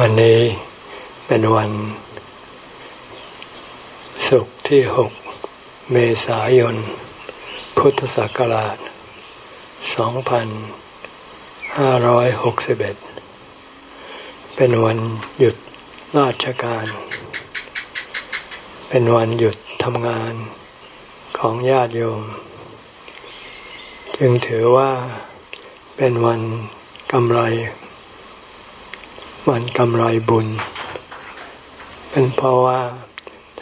วันนี้เป็นวันศุกร์ที่หกเมษายน พุทธศักราช 2561 เป็นวันหยุดราชการ เป็นวันหยุดทำงานของญาติโยม จึงถือว่าเป็นวันกำไร วันกำไรบุญ เป็นเพราะว่า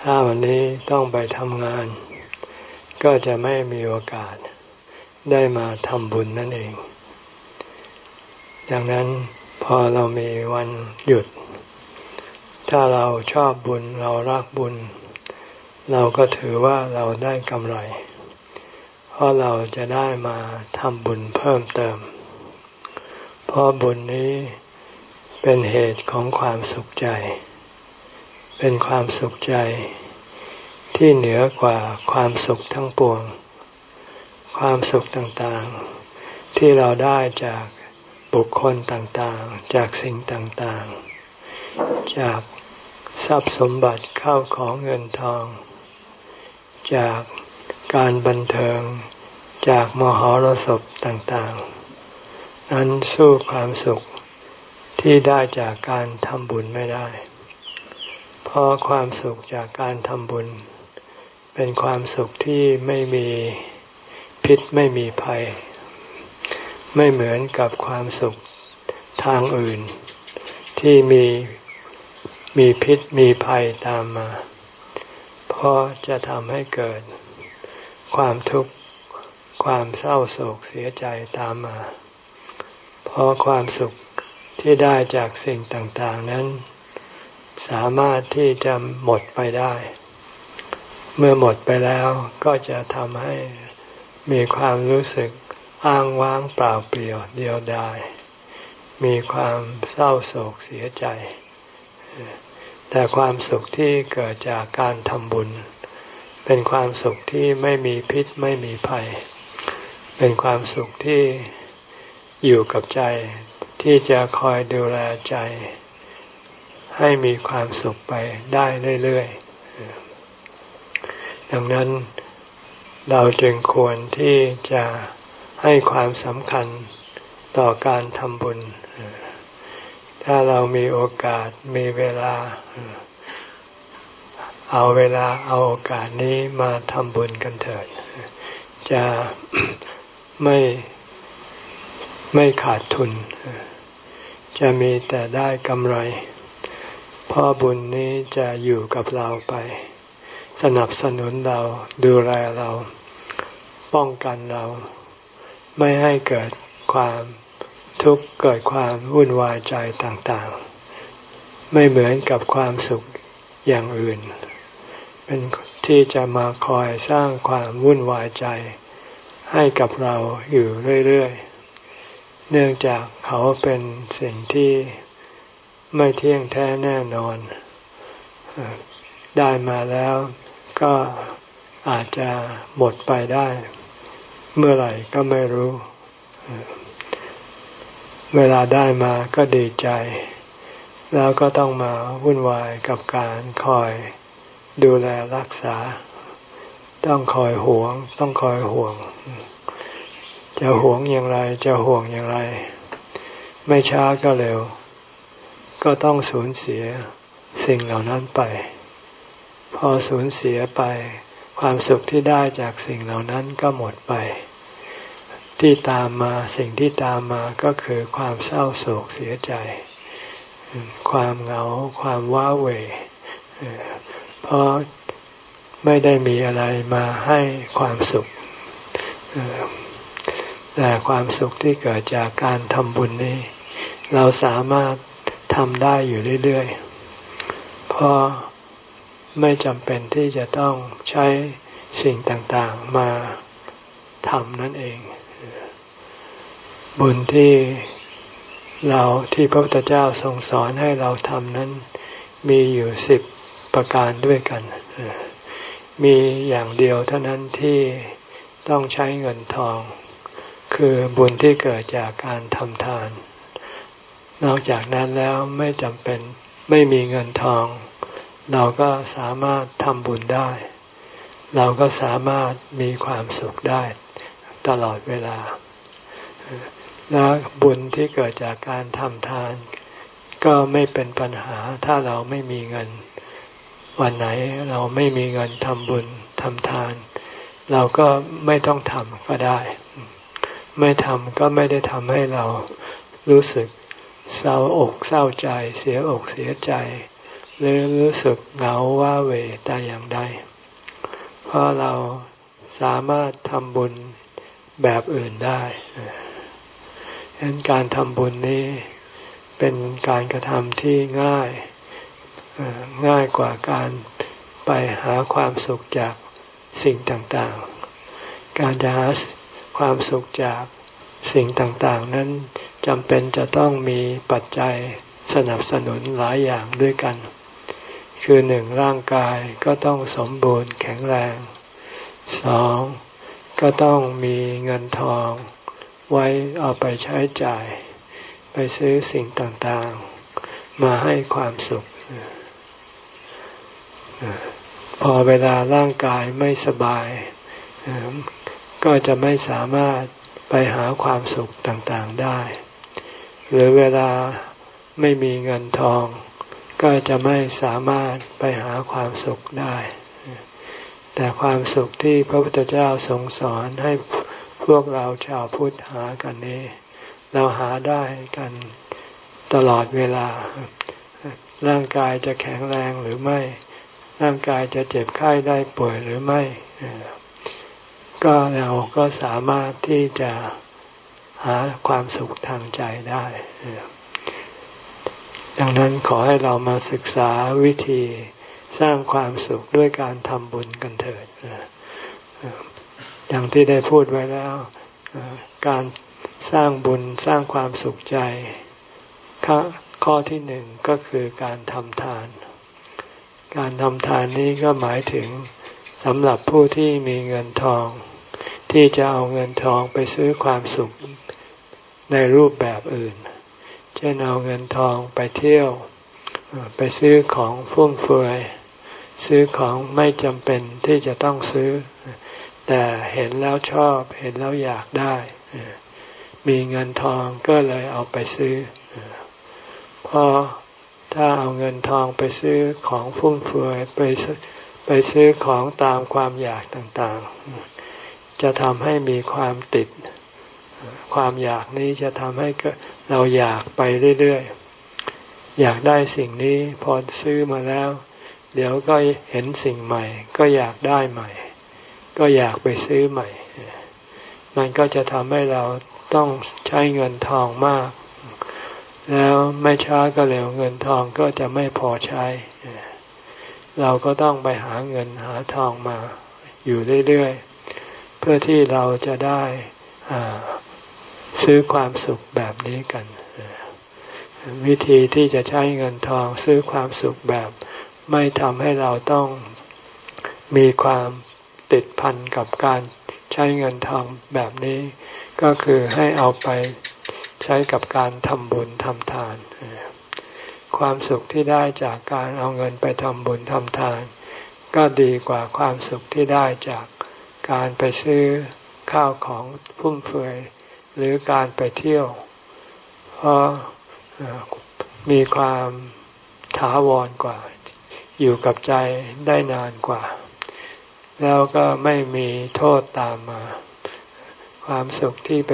ถ้าวันนี้ต้องไปทำงาน ก็จะไม่มีโอกาสได้มาทำบุญนั่นเอง ดังนั้นพอเรามีวันหยุด ถ้าเราชอบบุญเรารักบุญ เราก็ถือว่าเราได้กำไร เพราะเราจะได้มาทำบุญเพิ่มเติม เพราะบุญนี้ เป็นเหตุของความสุขใจ เป็นความสุขใจ ที่เหนือกว่าความสุขทั้งปวง ความสุขต่างๆ ที่เราได้จากบุคคลต่างๆ จากสิ่งต่างๆ จากทรัพย์สมบัติเข้าของเงินทอง จากการบันเทิง จากมหรสพต่างๆ นั้นสู้ความสุข ที่ได้จากการทำบุญไม่ได้ เพราะความสุขจากการทำบุญ เป็นความสุขที่ไม่มีพิษไม่มีภัย ไม่เหมือนกับความสุขทางอื่น ที่มีมีพิษมีภัยตามมา เพราะจะทำให้เกิดความทุกข์ความเศร้าโศกเสียใจตามมา เพราะความสุข ที่ได้จากสิ่งต่างๆนั้น สามารถที่จะหมดไปได้ เมื่อหมดไปแล้วก็จะทำให้มีความรู้สึกอ้างว้างเปล่าเปลี่ยวเดียวดายมีความเศร้าโศกเสียใจ แต่ความสุขที่เกิดจากการทำบุญ เป็นความสุขที่ไม่มีพิษไม่มีภัย เป็นความสุขที่อยู่กับใจ ที่จะคอยดูแลใจ ให้มีความสุขไปได้เรื่อยๆ ดังนั้นเราจึงควรที่จะให้ความสำคัญต่อการทำบุญ ถ้าเรามีโอกาสมีเวลา เอาเวลาเอาโอกาสนี้มาทำบุญกันเถิด จะไม่ไม่ขาดทุน จะมีแต่ได้กำไรพราะบุญนี้จะอยู่กับเราไป สนับสนุนเราดูแลเรา ป้องกันเรา ไม่ให้เกิดความทุกข์เกิดความวุ่นวายใจต่างๆ ไม่เหมือนกับความสุขอย่างอื่น เป็นที่จะมาคอยสร้างความวุ่นวายใจ ให้กับเราอยู่เรื่อยๆ เนื่องจากเขาเป็นสิ่งที่ไม่เที่ยงแท้แน่นอน ได้มาแล้วก็อาจจะหมดไปได้ เมื่อไหร่ก็ไม่รู้ เวลาได้มาก็ดีใจ แล้วก็ต้องมาวุ่นวายกับการคอยดูแลรักษา ต้องคอยห่วง ต้องคอยห่วง จะหวงอย่างไร จะห่วงอย่างไร ไม่ช้าก็เร็ว ก็ต้องสูญเสียสิ่งเหล่านั้นไป พอสูญเสียไป ความสุขที่ได้จากสิ่งเหล่านั้นก็หมดไป ที่ตามมาสิ่งที่ตามมาก็คือความเศร้าโศกเสียใจ ความเหงา ความว้าเหวเพราะไม่ได้มีอะไรมาให้ความสุข แต่ความสุขที่เกิดจากการทำบุญนี้ เราสามารถทำได้อยู่เรื่อยๆ เพราะไม่จำเป็นที่จะต้องใช้สิ่งต่างๆมาทำนั่นเอง บุญที่เราที่พระพุทธเจ้าทรงสอนให้เราทำนั้น มีอยู่สิบประการด้วยกัน มีอย่างเดียวเท่านั้นที่ต้องใช้เงินทอง คือบุญที่เกิดจากการทำทาน นอกจากนั้นแล้วไม่จำเป็นไม่มีเงินทอง เราก็สามารถทำบุญได้ เราก็สามารถมีความสุขได้ ตลอดเวลา และบุญที่เกิดจากการทำทาน ก็ไม่เป็นปัญหาถ้าเราไม่มีเงิน วันไหนเราไม่มีเงินทำบุญทำทาน เราก็ไม่ต้องทำก็ได้ ไม่ทำก็ไม่ได้ทำให้เรารู้สึกเศร้าอกเศร้าใจ เสียอกเสียใจ หรือรู้สึกเหงาว้าเวแต่อย่างใด เพราะเราสามารถทำบุญแบบอื่นได้ดังนั้นการทำบุญนี้เป็นการกระทำที่ง่ายง่ายกว่าการไปหาความสุขจากสิ่งต่างๆ การจะหา ความสุขจากสิ่งต่างๆ นั้นจำเป็นจะต้องมีปัจจัยสนับสนุนหลายอย่างด้วยกัน คือหนึ่งร่างกายก็ต้องสมบูรณ์แข็งแรงสองก็ต้องมีเงินทอง ไว้เอาไปใช้จ่าย ไปซื้อสิ่งต่างๆ มาให้ความสุข พอเวลาร่างกายไม่สบาย ก็จะไม่สามารถไปหาความสุขต่างๆได้ หรือเวลาไม่มีเงินทอง ก็จะไม่สามารถไปหาความสุขได้ แต่ความสุขที่พระพุทธเจ้าทรงสอนให้พวกเราชาวพุทธหากันนี้ เราหาได้กันตลอดเวลา ร่างกายจะแข็งแรงหรือไม่ ร่างกายจะเจ็บไข้ได้ป่วยหรือไม่ ก็เราก็สามารถที่จะหาความสุขทางใจได้ ดังนั้นขอให้เรามาศึกษาวิธีสร้างความสุขด้วยการทำบุญกันเถิดอย่างที่ได้พูดไว้แล้ว การสร้างบุญสร้างความสุขใจ ข้อที่หนึ่งก็คือการทำทาน การทำทานนี้ก็หมายถึงสำหรับผู้ที่มีเงินทอง ที่จะเอาเงินทองไปซื้อความสุขในรูปแบบอื่น เช่นเอาเงินทองไปเที่ยว ไปซื้อของฟุ่มเฟือย ซื้อของไม่จำเป็นที่จะต้องซื้อ แต่เห็นแล้วชอบ เห็นแล้วอยากได้ มีเงินทองก็เลยเอาไปซื้อ เพราะถ้าเอาเงินทองไปซื้อของฟุ่มเฟือยไปไปซื้อของตามความอยากต่างๆ จะทำให้มีความติด ความอยากนี้จะทำให้เราอยากไปเรื่อยๆ อยากได้สิ่งนี้พอซื้อมาแล้ว เดี๋ยวก็เห็นสิ่งใหม่ ก็อยากได้ใหม่ ก็อยากไปซื้อใหม่ มันก็จะทำให้เราต้องใช้เงินทองมาก แล้วไม่ช้าก็เร็วเงินทองก็จะไม่พอใช้ เราก็ต้องไปหาเงินหาทองมาอยู่เรื่อยๆ พื่อที่เราจะได้ซื้อความสุขแบบนี้กัน วิธีที่จะใช้เงินทองซื้อความสุขแบบ ไม่ทำให้เราต้องมีความติดพันกับการใช้เงินทองแบบนี้ ก็คือให้เอาไปใช้กับการทำบุญทำทาน ความสุขที่ได้จากการเอาเงินไปทำบุญทำทาน ก็ดีกว่าความสุขที่ได้จาก การไปซื้อข้าวของฟุ่มเฟือยหรือการไปเที่ยว เพราะมีความถาวรกว่า อยู่กับใจได้นานกว่า แล้วก็ไม่มีโทษตามมา ความสุขที่ไป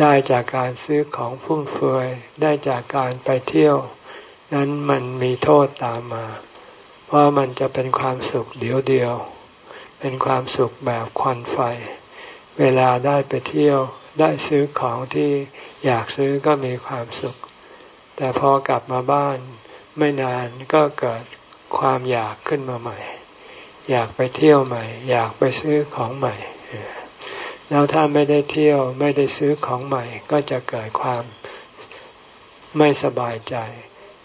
ได้จากการซื้อของฟุ่มเฟือยได้จากการไปเที่ยว นั้นมันมีโทษตามมา เพราะมันจะเป็นความสุขเดียวเดียว เป็นความสุขแบบควันไฟ เวลาได้ไปเที่ยวได้ซื้อของที่อยากซื้อก็มีความสุข แต่พอกลับมาบ้านไม่นานก็เกิดความอยากขึ้นมาใหม่ อยากไปเที่ยวใหม่ อยากไปซื้อของใหม่ แล้วถ้าไม่ได้เที่ยวไม่ได้ซื้อของใหม่ ก็จะเกิดความไม่สบายใจ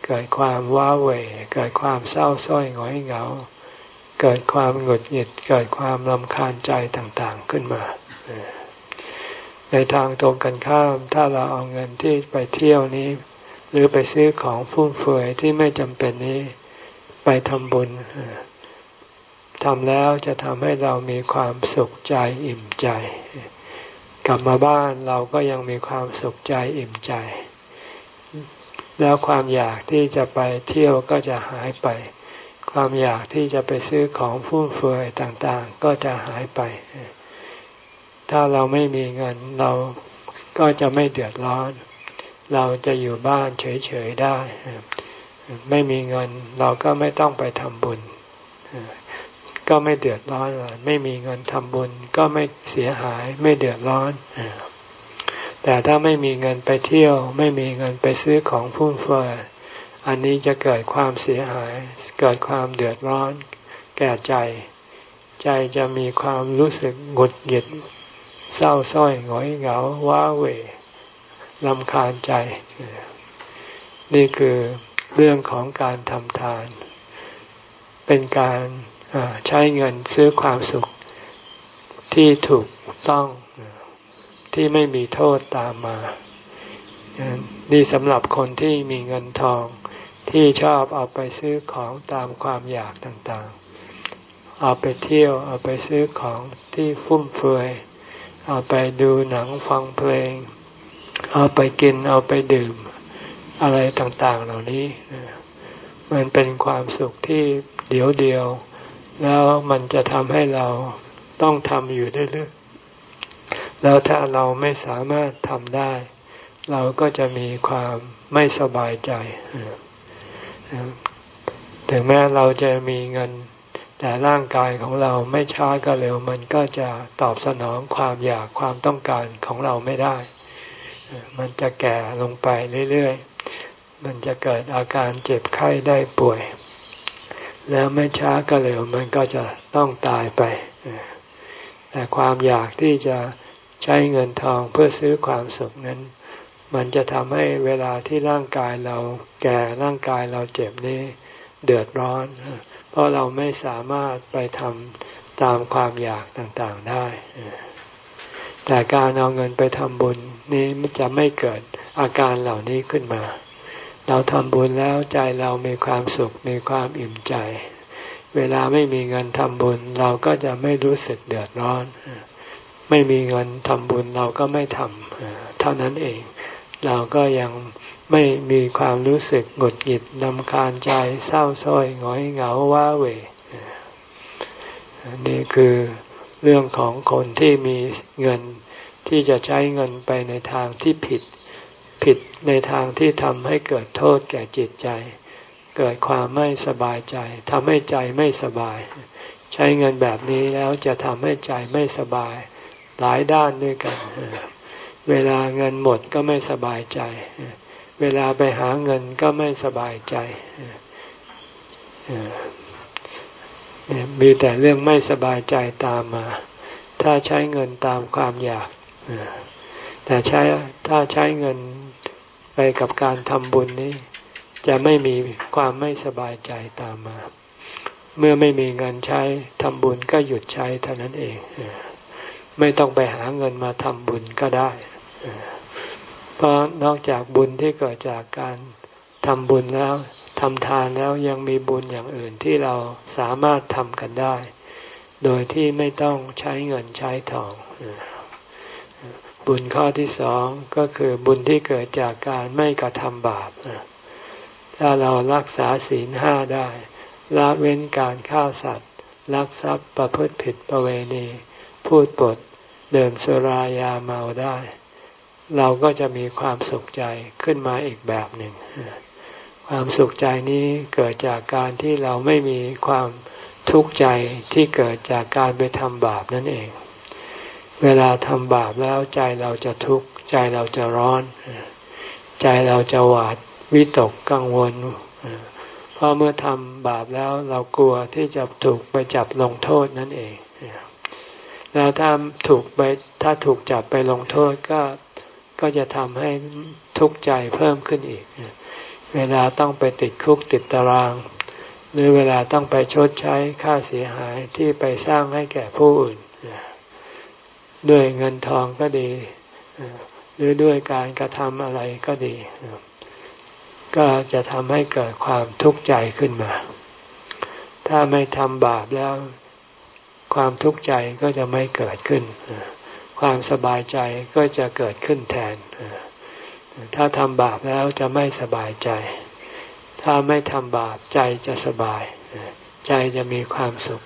เกิดความว้าเหวเกิดความเศร้าส้อยหงอยเหงา เกิดความหงุดหงิดเกิดความรำคาญใจต่างๆขึ้นมา ในทางตรงกันข้ามถ้าเราเอาเงินที่ไปเที่ยวนี้ หรือไปซื้อของฟุ่มเฟือยที่ไม่จำเป็นนี้ไปทำบุญทำแล้วจะทำให้เรามีความสุขใจอิ่มใจ กลับมาบ้านเราก็ยังมีความสุขใจอิ่มใจ แล้วความอยากที่จะไปเที่ยวก็จะหายไป ความอยากที่จะไปซื้อของฟุ่มเฟือยต่างๆ ก็จะหายไป ถ้าเราไม่มีเงินเราก็จะไม่เดือดร้อน เราจะอยู่บ้านเฉยๆได้ ไม่มีเงินเราก็ไม่ต้องไปทำบุญ ก็ไม่เดือดร้อนเลยไม่มีเงินทำบุญ ก็ไม่เสียหายไม่เดือดร้อน แต่ถ้าไม่มีเงินไปเที่ยว ไม่มีเงินไปซื้อของฟุ่มเฟือย อันนี้จะเกิดความเสียหาย เกิดความเดือดร้อน แก่ใจ ใจจะมีความรู้สึกหงุดหงิด เศร้าส้อยหงอยเหงาว้าเหวลำคาญใจ นี่คือเรื่องของการทำทาน เป็นการใช้เงินซื้อความสุขที่ถูกต้องที่ไม่มีโทษตามมา นี่สำหรับคนที่มีเงินทอง ที่ชอบเอาไปซื้อของตามความอยากต่างๆ เอาไปเที่ยวเอาไปซื้อของที่ฟุ่มเฟือย เอาไปดูหนังฟังเพลง เอาไปกินเอาไปดื่ม อะไรต่างๆเหล่านี้ มันเป็นความสุขที่เดียวเดียว แล้วมันจะทำให้เราต้องทำอยู่เรื่อยๆแล้วถ้าเราไม่สามารถทำได้ เราก็จะมีความไม่สบายใจ ถึงแม้เราจะมีเงิน แต่ร่างกายของเราไม่ช้าก็เร็ว มันก็จะตอบสนองความอยากความต้องการของเราไม่ได้ มันจะแก่ลงไปเรื่อยๆ มันจะเกิดอาการเจ็บไข้ได้ป่วย แล้วไม่ช้าก็เร็ว มันก็จะต้องตายไป แต่ความอยากที่จะใช้เงินทองเพื่อซื้อความสุขนั้น มันจะทำให้เวลาที่ร่างกายเราแก่ร่างกายเราเจ็บนี้เดือดร้อน เพราะเราไม่สามารถไปทำตามความอยากต่างๆได้ แต่การเอาเงินไปทำบุญนี้จะไม่เกิดอาการเหล่านี้ขึ้นมา เราทำบุญแล้วใจเรามีความสุขมีความอิ่มใจ เวลาไม่มีเงินทำบุญ เราก็จะไม่รู้สึกเดือดร้อน ไม่มีเงินทำบุญเราก็ไม่ทำเท่านั้นเอง เราก็ยังไม่มีความรู้สึกหงุดหงิดนำคาญใจเศร้าส้อยหงอยเหงาว้าเหวนี่คือเรื่องของคนที่มีเงินที่จะใช้เงินไปในทางที่ผิด ผิดในทางที่ทำให้เกิดโทษแก่จิตใจ เกิดความไม่สบายใจทำให้ใจไม่สบาย ใช้เงินแบบนี้แล้วจะทำให้ใจไม่สบาย หลายด้านด้วยกัน เวลาเงินหมดก็ไม่สบายใจ เวลาไปหาเงินก็ไม่สบายใจมีแต่เรื่องไม่สบายใจตามมา ถ้าใช้เงินตามความอยากแต่ใช้ถ้าใช้เงินไปกับการทำบุญนี้ จะไม่มีความไม่สบายใจตามมา เมื่อไม่มีเงินใช้ทำบุญก็หยุดใช้เท่านั้นเอง ไม่ต้องไปหาเงินมาทำบุญก็ได้ เพราะนอกจากบุญที่เกิดจากการทำบุญแล้วทำทานแล้วยังมีบุญอย่างอื่นที่เราสามารถทำกันได้ โดยที่ไม่ต้องใช้เงินใช้ทอง บุญข้อที่สองก็คือบุญที่เกิดจากการไม่กระทำบาปถ้าเรารักษาศีลห้าได้ละเว้นการฆ่าสัตว์ ลักทรัพย์ประพฤติผิดประเวณี พูดปดเดิมสุรายาเมาได้ เราก็จะมีความสุขใจขึ้นมาอีกแบบหนึ่ง ความสุขใจนี้เกิดจากการที่เราไม่มีความทุกข์ใจที่เกิดจากการไปทำบาปนั่นเอง เวลาทำบาปแล้วใจเราจะทุกข์ใจเราจะร้อน ใจเราจะหวาดวิตกกังวล เพราะเมื่อทำบาปแล้วเรากลัวที่จะถูกไปจับลงโทษนั่นเอง แล้วถ้าถูกไปถ้าถูกจับไปลงโทษก็ ก็จะทำให้ทุกข์ใจเพิ่มขึ้นอีก เวลาต้องไปติดคุกติดตาราง หรือเวลาต้องไปชดใช้ค่าเสียหายที่ไปสร้างให้แก่ผู้อื่น ด้วยเงินทองก็ดี หรือด้วยการกระทำอะไรก็ดี ก็จะทำให้เกิดความทุกข์ใจขึ้นมา ถ้าไม่ทำบาปแล้ว ความทุกข์ใจก็จะไม่เกิดขึ้น ความสบายใจก็จะเกิดขึ้นแทน ถ้าทำบาปแล้วจะไม่สบายใจ ถ้าไม่ทำบาปใจจะสบาย ใจจะมีความสุข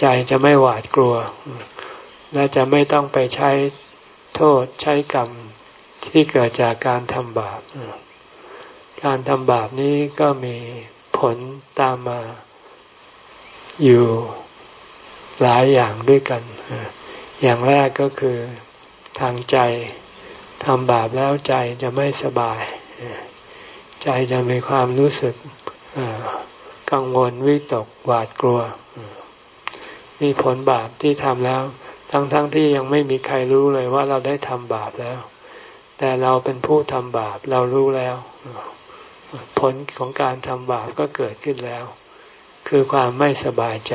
ใจจะไม่หวาดกลัว และจะไม่ต้องไปใช้โทษใช้กรรมที่เกิดจากการทำบาป การทำบาปนี้ก็มีผลตามมาอยู่หลายอย่างด้วยกัน อย่างแรกก็คือทางใจทำบาปแล้วใจจะไม่สบาย ใจจะมีความรู้สึกกังวลวิตกหวาดกลัวนี่ผลบาปที่ทำแล้ว ทั้งๆทที่ยังไม่มีใครรู้เลยว่าเราได้ทำบาปแล้ว แต่เราเป็นผู้ทำบาปเรารู้แล้ว ผลของการทำบาปก็เกิดขึ้นแล้ว คือความไม่สบายใจ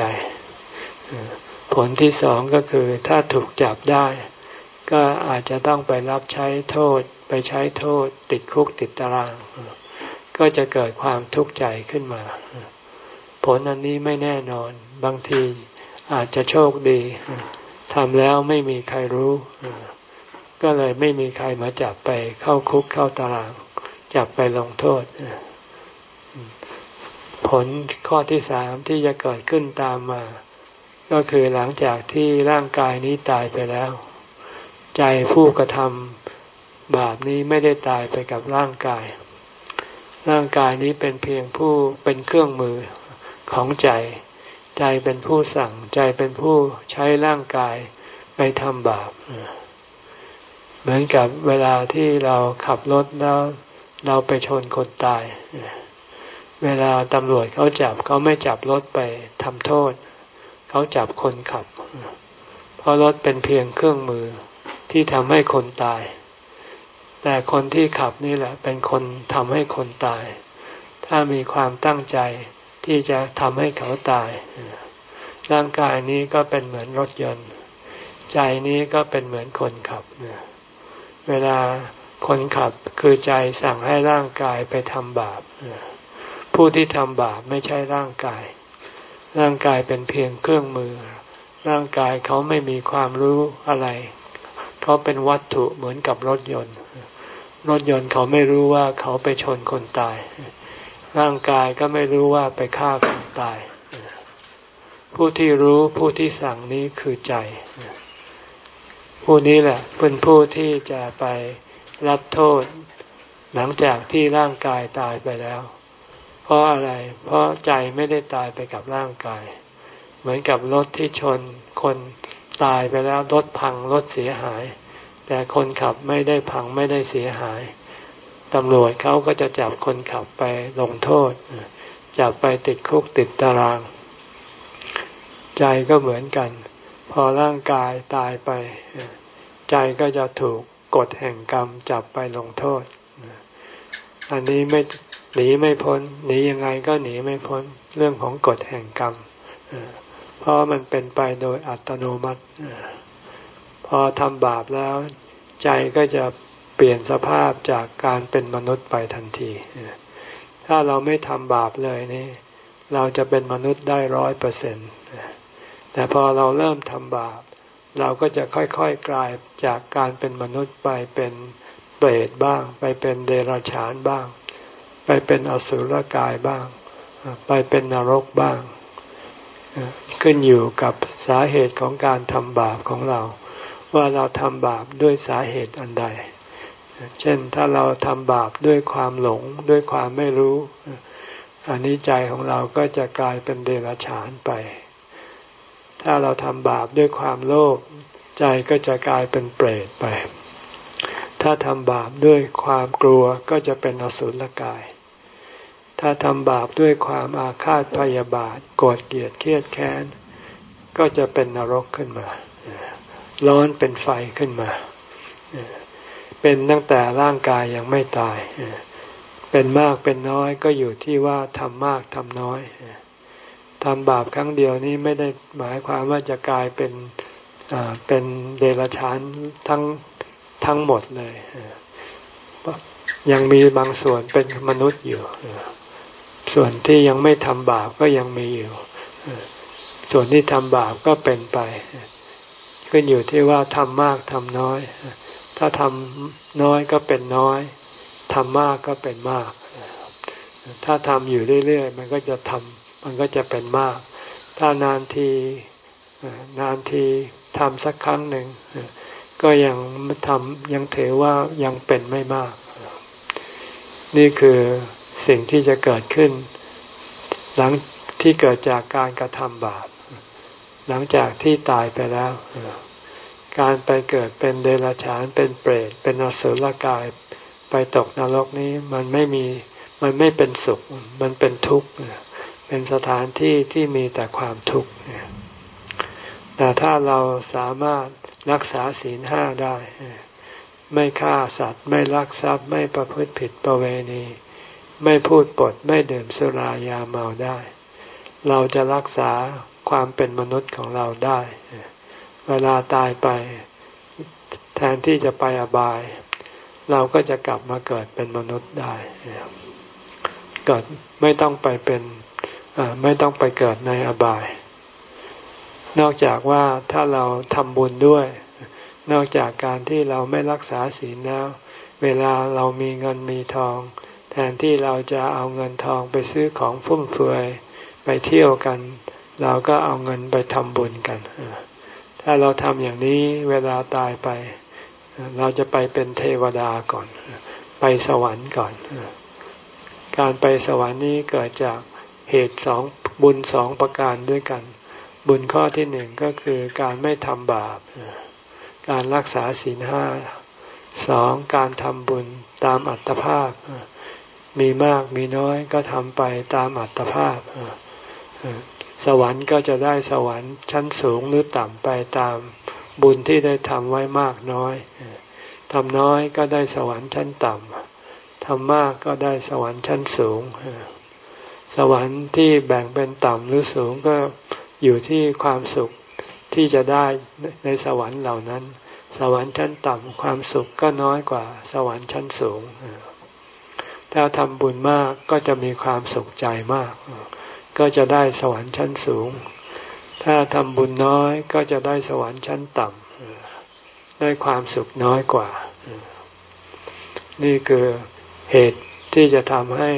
ผลที่สองก็คือถ้าถูกจับได้ ก็อาจจะต้องไปรับใช้โทษ ไปใช้โทษ ติดคุกติดตาราง ก็จะเกิดความทุกข์ใจขึ้นมา ผลอันนี้ไม่แน่นอนบางทีอาจจะโชคดีทำแล้วไม่มีใครรู้ ก็เลยไม่มีใครมาจับไปเข้าคุกเข้าตาราง จับไปลงโทษ ผลข้อที่สามที่จะเกิดขึ้นตามมา ก็คือหลังจากที่ร่างกายนี้ตายไปแล้ว ใจผู้กระทำบาปนี้ไม่ได้ตายไปกับร่างกาย ร่างกายนี้เป็นเพียงผู้เป็นเครื่องมือของใจ ใจเป็นผู้สั่ง ใจเป็นผู้ใช้ร่างกายไปทำบาป เหมือนกับเวลาที่เราขับรถแล้วเราไปชนคนตาย เวลาตำรวจเขาจับเขาไม่จับรถไปทำโทษเขาจับคนขับ เพราะรถเป็นเพียงเครื่องมือที่ทำให้คนตาย แต่คนที่ขับนี่แหละ เป็นคนทำให้คนตาย ถ้ามีความตั้งใจที่จะทำให้เขาตาย ร่างกายนี้ก็เป็นเหมือนรถยนต์ ใจนี้ก็เป็นเหมือนคนขับ เวลาคนขับคือใจสั่งให้ร่างกายไปทำบาป ผู้ที่ทำบาปไม่ใช่ร่างกาย ร่างกายเป็นเพียงเครื่องมือ ร่างกายเขาไม่มีความรู้อะไร เขาเป็นวัตถุเหมือนกับรถยนต์ รถยนต์เขาไม่รู้ว่าเขาไปชนคนตาย ร่างกายก็ไม่รู้ว่าไปฆ่าคนตาย ผู้ที่รู้ผู้ที่สั่งนี้คือใจ ผู้นี้แหละเป็นผู้ที่จะไปรับโทษ หลังจากที่ร่างกายตายไปแล้ว ราะอะไร เพราะใจไม่ได้ตายไปกับร่างกาย เหมือนกับรถที่ชน คนตายไปแล้วรถพังรถเสียหาย แต่คนขับไม่ได้พังไม่ได้เสียหายตำรวจเขาก็จะจับคนขับไปลงโทษ จับไปติดคุกติดตาราง ใจก็เหมือนกัน พอร่างกายตายไป ใจก็จะถูกกฎแห่งกรรมจับไปลงโทษ อันนี้ไม่ หนีไม่พ้นหนียังไงก็หนีไม่พ้นเรื่องของกฎแห่งกรรมเพราะมันเป็นไปโดยอัตโนมัติพอทำบาปแล้ว ใจก็จะเปลี่ยนสภาพจากการเป็นมนุษย์ไปทันที ถ้าเราไม่ทำบาปเลยนี่ เราจะเป็นมนุษย์ได้ร้อยเปอร์เซ็นต์แต่พอเราเริ่มทำบาป เราก็จะค่อยๆกลายจากการเป็นมนุษย์ไปเป็นเปรตบ้าง ไปเป็นเดรัจฉานบ้าง ไปเป็นอสุรกายบ้าง ไปเป็นนรกบ้าง ขึ้นอยู่กับสาเหตุของการทำบาปของเรา ว่าเราทำบาปด้วยสาเหตุอันใด เช่นถ้าเราทำบาปด้วยความหลงด้วยความไม่รู้ อันนี้ใจของเราก็จะกลายเป็นเดรัจฉานไป ถ้าเราทำบาปด้วยความโลภใจก็จะกลายเป็นเปรตไป ถ้าทำบาปด้วยความกลัวก็จะเป็นอสุรกาย ถ้าทำบาปด้วยความอาฆาตพยาบาทโกรธเกลียดเครียดแค้น ก็จะเป็นนรกขึ้นมา ร้อนเป็นไฟขึ้นมา เป็นตั้งแต่ร่างกายยังไม่ตาย เป็นมากเป็นน้อยก็อยู่ที่ว่าทำมากทำน้อยทำบาปครั้งเดียวนี้ไม่ได้หมายความว่าจะกลายเป็นเป็นเดรัจฉานทั้ง ทั้งหมดเลย ยังมีบางส่วนเป็นมนุษย์อยู่ ส่วนที่ยังไม่ทำบาปก็ยังมีอยู่ ส่วนที่ทำบาปก็เป็นไป ขึ้นอยู่ที่ว่าทำมากทำน้อย ถ้าทำน้อยก็เป็นน้อยทำมากก็เป็นมาก ถ้าทำอยู่เรื่อยๆ มันก็จะทำมันก็จะเป็นมาก ถ้านานทีนานทีทำสักครั้งหนึ่ง ก็ยังทำยังถือว่ายังเป็นไม่มาก นี่คือสิ่งที่จะเกิดขึ้น หลังที่เกิดจากการกระทำบาป หลังจากที่ตายไปแล้ว การไปเกิดเป็นเดรัจฉานเป็นเปรต เป็นอสุรกาย ไปตกนรกนี้มันไม่มีมันไม่เป็นสุข มันเป็นทุกข์เป็นสถานที่ที่มีแต่ความทุกข์แต่ถ้าเราสามารถ รักษาศีลห้าได้ ไม่ฆ่าสัตว์ ไม่ลักทรัพย์ ไม่ประพฤติผิดประเวณี ไม่พูดปด ไม่ดื่มสุรายาเมาได้ เราจะรักษาความเป็นมนุษย์ของเราได้ เวลาตายไป แทนที่จะไปอบาย เราก็จะกลับมาเกิดเป็นมนุษย์ได้เกิดไม่ต้องไปเป็นไม่ต้องไปเกิดในอบาย นอกจากว่าถ้าเราทำบุญด้วย นอกจากการที่เราไม่รักษาศีลแล้ว เวลาเรามีเงินมีทอง แทนที่เราจะเอาเงินทองไปซื้อของฟุ่มเฟือย ไปเที่ยวกัน เราก็เอาเงินไปทำบุญกัน ถ้าเราทำอย่างนี้เวลาตายไป เราจะไปเป็นเทวดาก่อน ไปสวรรค์ก่อน การไปสวรรค์นี้เกิดจากเหตุสองบุญสองประการด้วยกัน บุญข้อที่หนึ่งก็คือการไม่ทำบาป การรักษาศีลห้าสองการทำบุญตามอัตภาพ มีมากมีน้อยก็ทำไปตามอัตภาพ สวรรค์ก็จะได้สวรรค์ชั้นสูงหรือต่ำไปตามบุญที่ได้ทำไว้มากน้อยทำน้อยก็ได้สวรรค์ชั้นต่ำทำมากก็ได้สวรรค์ชั้นสูง สวรรค์ที่แบ่งเป็นต่ำหรือสูงก็ อยู่ที่ความสุขที่จะได้ในสวรรค์เหล่านั้น สวรรค์ชั้นต่ำความสุขก็น้อยกว่าสวรรค์ชั้นสูง ถ้าทำบุญมากก็จะมีความสุขใจมาก ก็จะได้สวรรค์ชั้นสูง ถ้าทำบุญน้อยก็จะได้สวรรค์ชั้นต่ำได้ความสุขน้อยกว่า นี่คือเหตุที่จะทำให้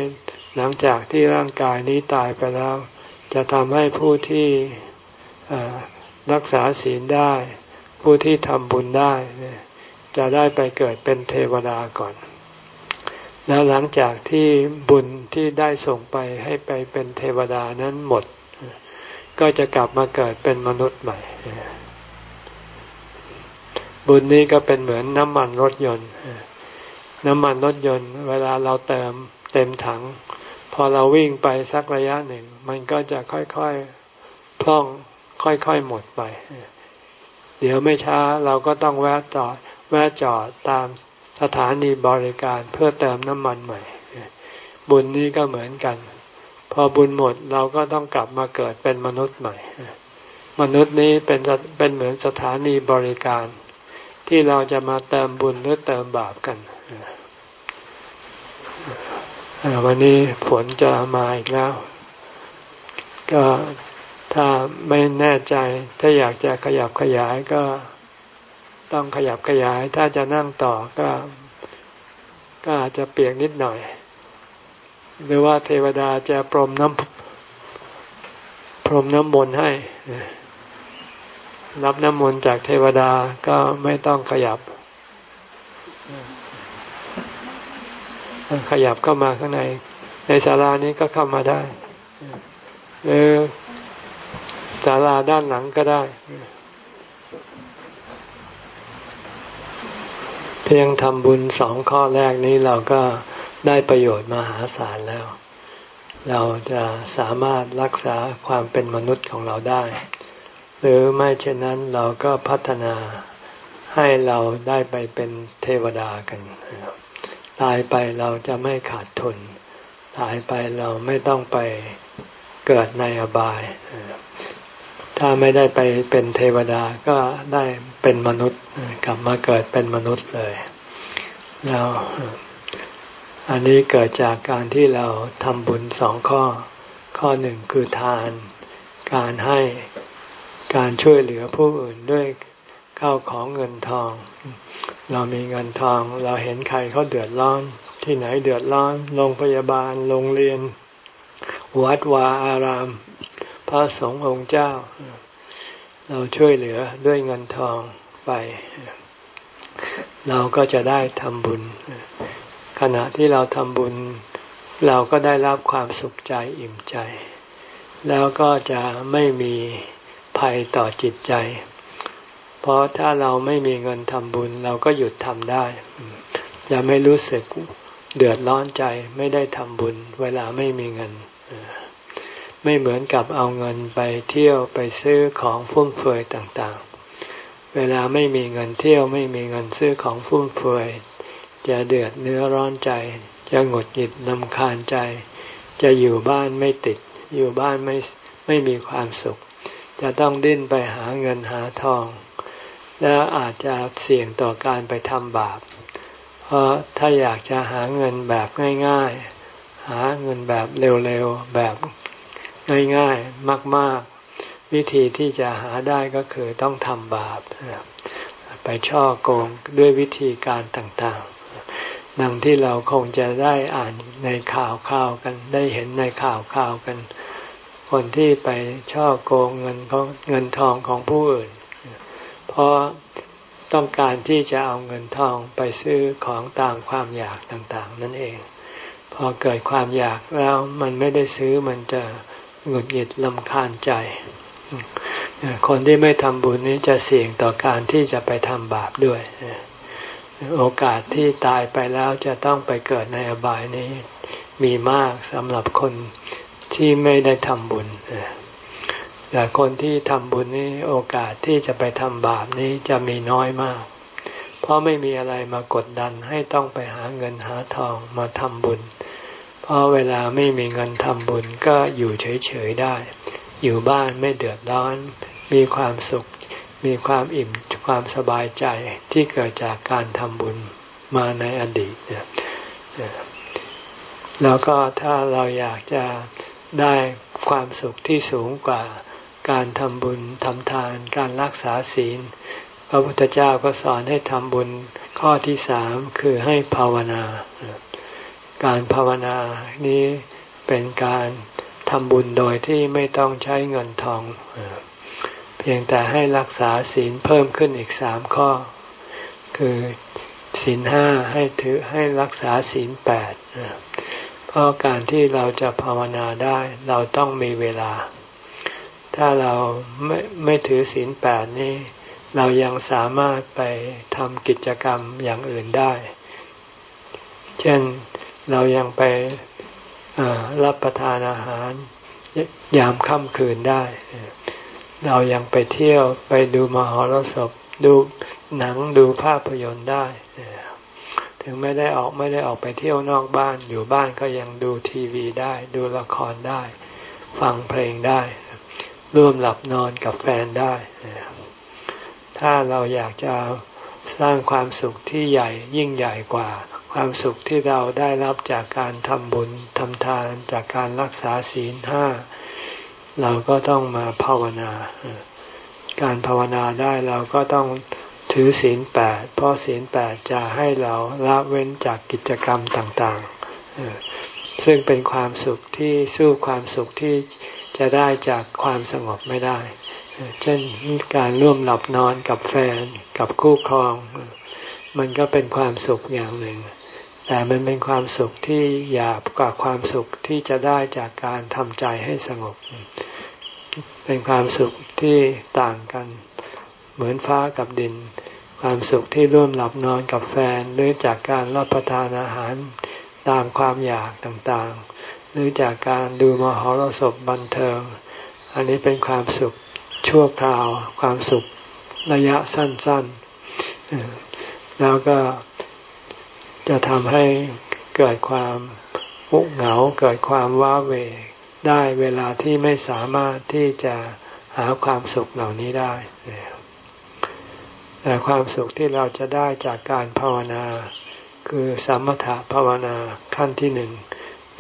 หลังจากที่ร่างกายนี้ตายไปแล้ว จะทำให้ผู้ที่รักษาศีลได้ ผู้ที่ทำบุญได้ จะได้ไปเกิดเป็นเทวดาก่อน แล้วหลังจากที่บุญที่ได้ส่งไปให้ไปเป็นเทวดานั้นหมด ก็จะกลับมาเกิดเป็นมนุษย์ใหม่ บุญนี้ก็เป็นเหมือนน้ำมันรถยนต์ น้ำมันรถยนต์ เวลาเราเติมเต็มถัง พอเราวิ่งไปสักระยะหนึ่ง มันก็จะค่อยๆพล่องค่อยๆหมดไป เดี๋ยวไม่ช้าเราก็ต้องแวะจอดแวะจอดตามสถานีบริการเพื่อเติมน้ำมันใหม่ บุญนี้ก็เหมือนกัน พอบุญหมดเราก็ต้องกลับมาเกิดเป็นมนุษย์ใหม่ มนุษย์นี้เป็นเป็นเหมือนสถานีบริการ ที่เราจะมาเติมบุญหรือเติมบาปกัน วันนี้ฝนจะมาอีกแล้ว ก็ถ้าไม่แน่ใจ ถ้าอยากจะขยับขยายก็ต้องขยับขยาย ถ้าจะนั่งต่อก็ ก็อาจจะเปียกนิดหน่อย หรือว่าเทวดาจะพรมน้ำพรมน้ำมนต์ให้ รับน้ำมนต์จากเทวดาก็ไม่ต้องขยับ ขยับเข้ามาข้างใน ในศาลานี้ก็เข้ามาได้ หรือศาลาด้านหลังก็ได้ เพียงทำบุญสองข้อแรกนี้เราก็ได้ประโยชน์มหาศาลแล้ว เราจะสามารถรักษาความเป็นมนุษย์ของเราได้ หรือไม่เช่นนั้นเราก็พัฒนาให้เราได้ไปเป็นเทวดากัน ตายไปเราจะไม่ขาดทุน ตายไปเราไม่ต้องไปเกิดในอบาย ถ้าไม่ได้ไปเป็นเทวดาก็ได้เป็นมนุษย์กลับมาเกิดเป็นมนุษย์เลย แล้วอันนี้เกิดจากการที่เราทำบุญสองข้อ ข้อหนึ่งคือทาน การให้การช่วยเหลือผู้อื่นด้วยข้าวของเงินทอง เรามีเงินทอง เราเห็นใครเขาเดือดร้อน ที่ไหนเดือดร้อนโรงพยาบาลโรงเรียน วัดวาอาราม พระสงฆ์องค์เจ้า เราช่วยเหลือด้วยเงินทองไป เราก็จะได้ทำบุญ ขณะที่เราทำบุญ เราก็ได้รับความสุขใจอิ่มใจ แล้วก็จะไม่มีภัยต่อจิตใจ เพราะถ้าเราไม่มีเงินทำบุญ เราก็หยุดทำได้จะไม่รู้สึกเดือดร้อนใจไม่ได้ทำบุญ เวลาไม่มีเงิน ไม่เหมือนกับเอาเงินไปเที่ยวไปซื้อของฟุ่มเฟือยต่างๆ เวลาไม่มีเงินเที่ยวไม่มีเงินซื้อของฟุ่มเฟือยจะเดือดเนื้อร้อนใจ จะหงดหงิดนำคาญใจ จะอยู่บ้านไม่ติด อยู่บ้านไม่ไม่มีความสุข จะต้องดิ้นไปหาเงินหาทอง แล้วอาจจะเสี่ยงต่อการไปทำบาป เพราะถ้าอยากจะหาเงินแบบง่าย ๆ หาเงินแบบเร็วๆ แบบง่ายๆ มากๆ วิธีที่จะหาได้ก็คือต้องทำบาป ไปช่อโกงด้วยวิธีการต่างๆ ดังที่เราคงจะได้อ่านในข่าวข่าวกันได้เห็นในข่าวข่าวกัน คนที่ไปช่อโกงเงินของเงินทองของผู้อื่น เพราะต้องการที่จะเอาเงินทองไปซื้อของตามความอยากต่างๆ นั่นเอง พอเกิดความอยากแล้วมันไม่ได้ซื้อมันจะหงุดหงิดลำคาญใจ คนที่ไม่ทำบุญนี้จะเสี่ยงต่อการที่จะไปทำบาปด้วย โอกาสที่ตายไปแล้วจะต้องไปเกิดในอบายนี้มีมากสำหรับคนที่ไม่ได้ทำบุญ แต่คนที่ทำบุญนี้โอกาสที่จะไปทำบาปนี้จะมีน้อยมาก เพราะไม่มีอะไรมากดดันให้ต้องไปหาเงินหาทองมาทำบุญ เพราะเวลาไม่มีเงินทำบุญก็อยู่เฉยๆได้ อยู่บ้านไม่เดือดร้อน มีความสุข มีความอิ่มความสบายใจที่เกิดจากการทำบุญมาในอดีตแล้วก็ถ้าเราอยากจะได้ความสุขที่สูงกว่า การทำบุญทำทานการรักษาศีล พระพุทธเจ้าก็สอนให้ทำบุญข้อที่สามคือให้ภาวนา การภาวนานี้เป็นการทำบุญโดยที่ไม่ต้องใช้เงินทอง เพียงแต่ให้รักษาศีลเพิ่มขึ้นอีกสามข้อ คือศีลห้าให้ถือให้รักษาศีลแปดเพราะการที่เราจะภาวนาได้เราต้องมีเวลา ถ้าเราไม่ไม่ถือศีลแปดนี้ เรายังสามารถไปทำกิจกรรมอย่างอื่นได้ เช่นเรายังไปรับประทานอาหารยามค่ำคืนได้ เรายังไปเที่ยวไปดูมหรสพดูหนังดูภาพยนตร์ได้ ถึงไม่ได้ออกไม่ได้ออกไปเที่ยวนอกบ้านอยู่บ้านก็ยังดูทีวีได้ ดูละครได้ ฟังเพลงได้ ร่วมหลับนอนกับแฟนได้ ถ้าเราอยากจะสร้างความสุขที่ใหญ่ยิ่งใหญ่กว่า ความสุขที่เราได้รับจากการทำบุญทำทานจากการรักษาศีลห้าเราก็ต้องมาภาวนา การภาวนาได้เราก็ต้องถือศีลแปดเพราะศีลแปดจะให้เราละเว้นจากกิจกรรมต่างๆ ซึ่งเป็นความสุขที่สู้ความสุขที่ จะได้จากความสงบไม่ได้ เช่นการร่วมหลับนอนกับแฟนกับคู่ครอง มันก็เป็นความสุขอย่างหนึ่ง แต่มันเป็นความสุขที่หยาบกว่าความสุขที่จะได้จากการทำใจให้สงบ เป็นความสุขที่ต่างกันเหมือนฟ้ากับดิน ความสุขที่ร่วมหลับนอนกับแฟนหรือจากการรับประทานอาหารตามความอยากต่างๆ หรือจากการดูมหรสพบันเทิง อันนี้เป็นความสุขชั่วคราว ความสุขระยะสั้นๆ แล้วก็จะทำให้เกิดความมุกเหงาเกิดความว้าเวได้เวลาที่ไม่สามารถที่จะหาความสุขเหล่านี้ได้ แต่ความสุขที่เราจะได้จากการภาวนา คือสมถะภาวนาขั้นที่หนึ่ง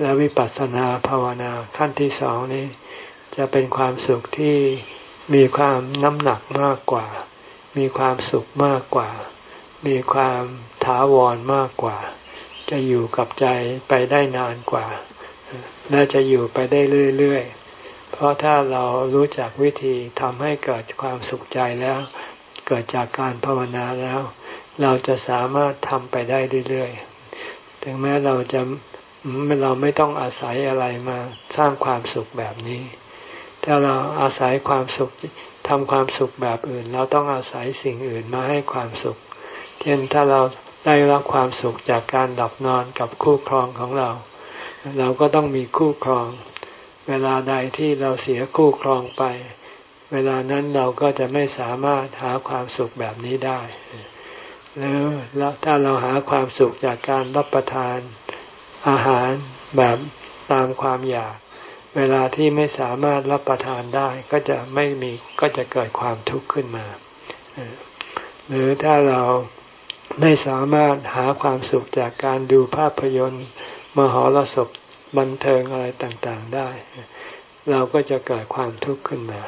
และวิปัสสนาภาวนาขั้นที่สองนี้ จะเป็นความสุขที่มีความน้ำหนักมากกว่า มีความสุขมากกว่า มีความถาวรมากกว่า จะอยู่กับใจไปได้นานกว่า และจะอยู่ไปได้เรื่อยๆ เพราะถ้าเรารู้จักวิธีทำให้เกิดความสุขใจแล้ว เกิดจากการภาวนาแล้ว เราจะสามารถทำไปได้เรื่อยๆ ถึงแม้เราจะ เราไม่ต้องอาศัยอะไรมาสร้างความสุขแบบนี้ ถ้าเราอาศัยความสุขทำความสุขแบบอื่น เราต้องอาศัยสิ่งอื่นมาให้ความสุข เช่นถ้าเราได้รับความสุขจากการหลับนอนกับคู่ครองของเรา เราก็ต้องมีคู่ครอง เวลาใดที่เราเสียคู่ครองไป เวลานั้นเราก็จะไม่สามารถหาความสุขแบบนี้ได้แล้วถ้าเราหาความสุขจากการรับประทาน อาหารแบบตามความอยาก เวลาที่ไม่สามารถรับประทานได้ก็จะไม่มีก็จะเกิดความทุกข์ขึ้นมา หรือถ้าเราไม่สามารถหาความสุขจากการดูภาพยนตร์ มหรสพบันเทิงอะไรต่างๆได้ เราก็จะเกิดความทุกข์ขึ้นมา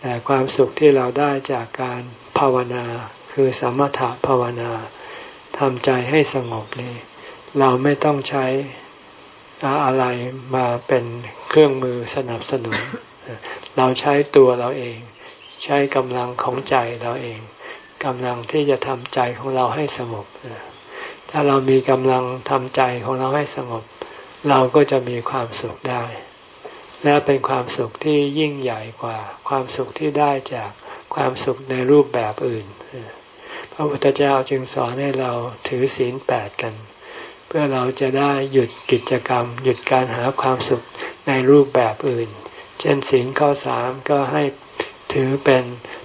แต่ความสุขที่เราได้จากการภาวนาคือสมถะภาวนาทำใจให้สงบนี่ เราไม่ต้องใช้อะไรมาเป็นเครื่องมือสนับสนุน เราใช้ตัวเราเอง ใช้กำลังของใจเราเองกำลังที่จะทำใจของเราให้สงบถ้าเรามีกำลังทำใจของเราให้สงบ เราก็จะมีความสุขได้ และเป็นความสุขที่ยิ่งใหญ่กว่า ความสุขที่ได้จากความสุขในรูปแบบอื่น พระพุทธเจ้าจึงสอนให้เราถือศีลแปดกัน พื่อเราจะได้หยุดกิจกรรม หยุดการหาความสุขในรูปแบบอื่น เช่นศีลข้อสามก็ให้ถือเป็น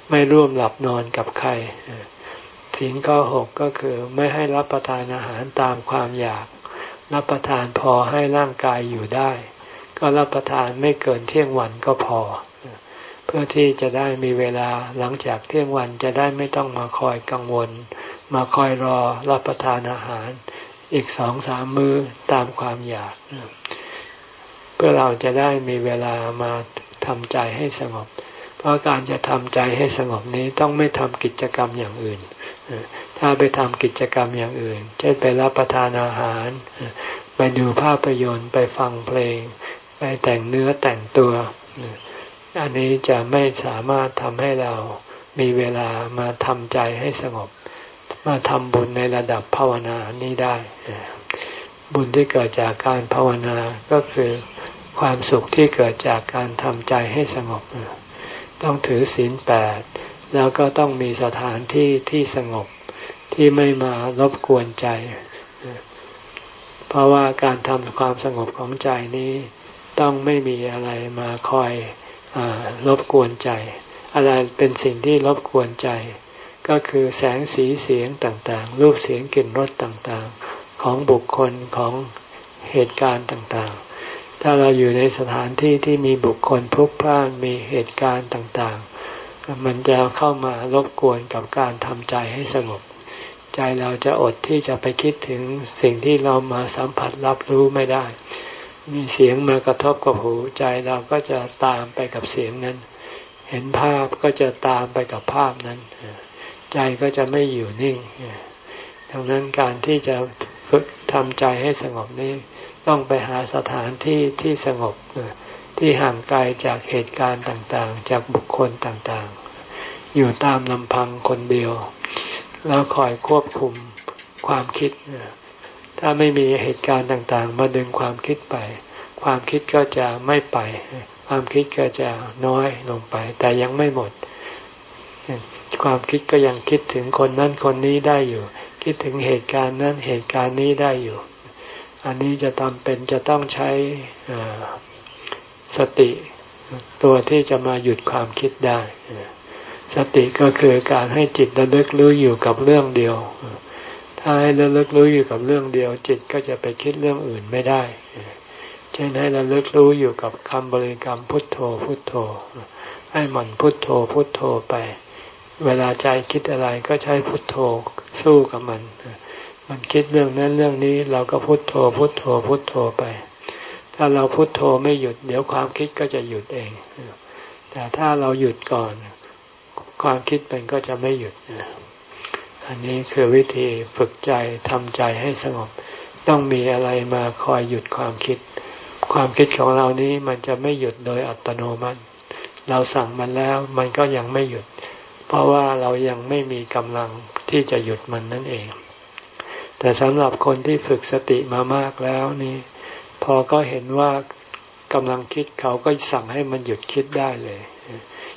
ไม่ร่วมหลับนอนกับใครศีลข้อหกก็คือไม่ให้รับประทานอาหารตามความอยาก รับประทานพอให้ร่างกายอยู่ได้ ก็รับประทานไม่เกินเที่ยงวันก็พอ เพื่อที่จะได้มีเวลาหลังจากเที่ยงวันจะได้ไม่ต้องมาคอยกังวล มาคอยรอรับประทานอาหาร อีกสองสามมือตามความอยาก เพื่อเราจะได้มีเวลามาทำใจให้สงบ เพราะการจะทำใจให้สงบนี้ต้องไม่ทำกิจกรรมอย่างอื่น ถ้าไปทำกิจกรรมอย่างอื่น เช่นไปรับประทานอาหาร ไปดูภาพยนตร์ไปฟังเพลง ไปแต่งเนื้อแต่งตัว อันนี้จะไม่สามารถทำให้เรามีเวลามาทำใจให้สงบ มาทำบุญในระดับภาวนานี้ได้ บุญที่เกิดจากการภาวนาก็คือความสุขที่เกิดจากการทำใจให้สงบ ต้องถือศีลแปดแล้วก็ต้องมีสถานที่ที่สงบที่ไม่มารบกวนใจ เพราะว่าการทำความสงบของใจนี้ ต้องไม่มีอะไรมาคอยอรบกวนใจ อะไรเป็นสิ่งที่รบกวนใจ ก็คือแสงสีเสียงต่างๆ รูปเสียงกลิ่นรสต่างๆ ของบุคคลของเหตุการณ์ต่างๆ ถ้าเราอยู่ในสถานที่ที่มีบุคคลพลุกพล่านมีเหตุการณ์ต่างๆ มันจะเข้ามารบกวนกับการทำใจให้สงบ ใจเราจะอดที่จะไปคิดถึงสิ่งที่เรามาสัมผัสรับรู้ไม่ได้ มีเสียงมากระทบกับหูใจเราก็จะตามไปกับเสียงนั้น เห็นภาพก็จะตามไปกับภาพนั้น ใจก็จะไม่อยู่นิ่ง ดังนั้นการที่จะฝึกทำใจให้สงบนี้ ต้องไปหาสถานที่ที่สงบที่ห่างไกลจากเหตุการณ์ต่างๆ จากบุคคลต่างๆ อยู่ตามลำพังคนเดียว แล้วคอยควบคุมความคิด ถ้าไม่มีเหตุการณ์ต่างๆ มาดึงความคิดไป ความคิดก็จะไม่ไป ความคิดก็จะน้อยลงไป แต่ยังไม่หมด ความคิดก็ยังคิดถึงคนนั้นคนนี้ได้อยู่ คิดถึงเหตุการณ์นั้นเหตุการณ์นี้ได้อยู่ อันนี้จะตำเป็นจะต้องใช้สติตัวที่จะมาหยุดความคิดได้ สติก็คือการให้จิตระลึกรู้อยู่กับเรื่องเดียว ถ้าให้ระลึกรู้อยู่กับเรื่องเดียว จิตก็จะไปคิดเรื่องอื่นไม่ได้ เช่นให้ราเลิกรู้อยู่กับคำบริกรรมพุทโธพุทโธ ให้มันพุทโธพุทโธไป เวลาใจคิดอะไรก็ใช้พุทโธสู้กับมัน มันคิดเรื่องนั้นเรื่องนี้เราก็พุทโธ พุทโธ พุทโธไป ถ้าเราพุทโธไม่หยุด เดี๋ยวความคิดก็จะหยุดเอง แต่ถ้าเราหยุดก่อน ความคิดมันก็จะไม่หยุด อันนี้คือวิธีฝึกใจทำใจให้สงบ ต้องมีอะไรมาคอยหยุดความคิด ความคิดของเรานี้มันจะไม่หยุดโดยอัตโนมัติ เราสั่งมันแล้วมันก็ยังไม่หยุด เพราะว่าเรายังไม่มีกำลังที่จะหยุดมันนั่นเอง แต่สำหรับคนที่ฝึกสติมามากแล้วนี่ พอก็เห็นว่ากำลังคิดเขาก็สั่งให้มันหยุดคิดได้เลย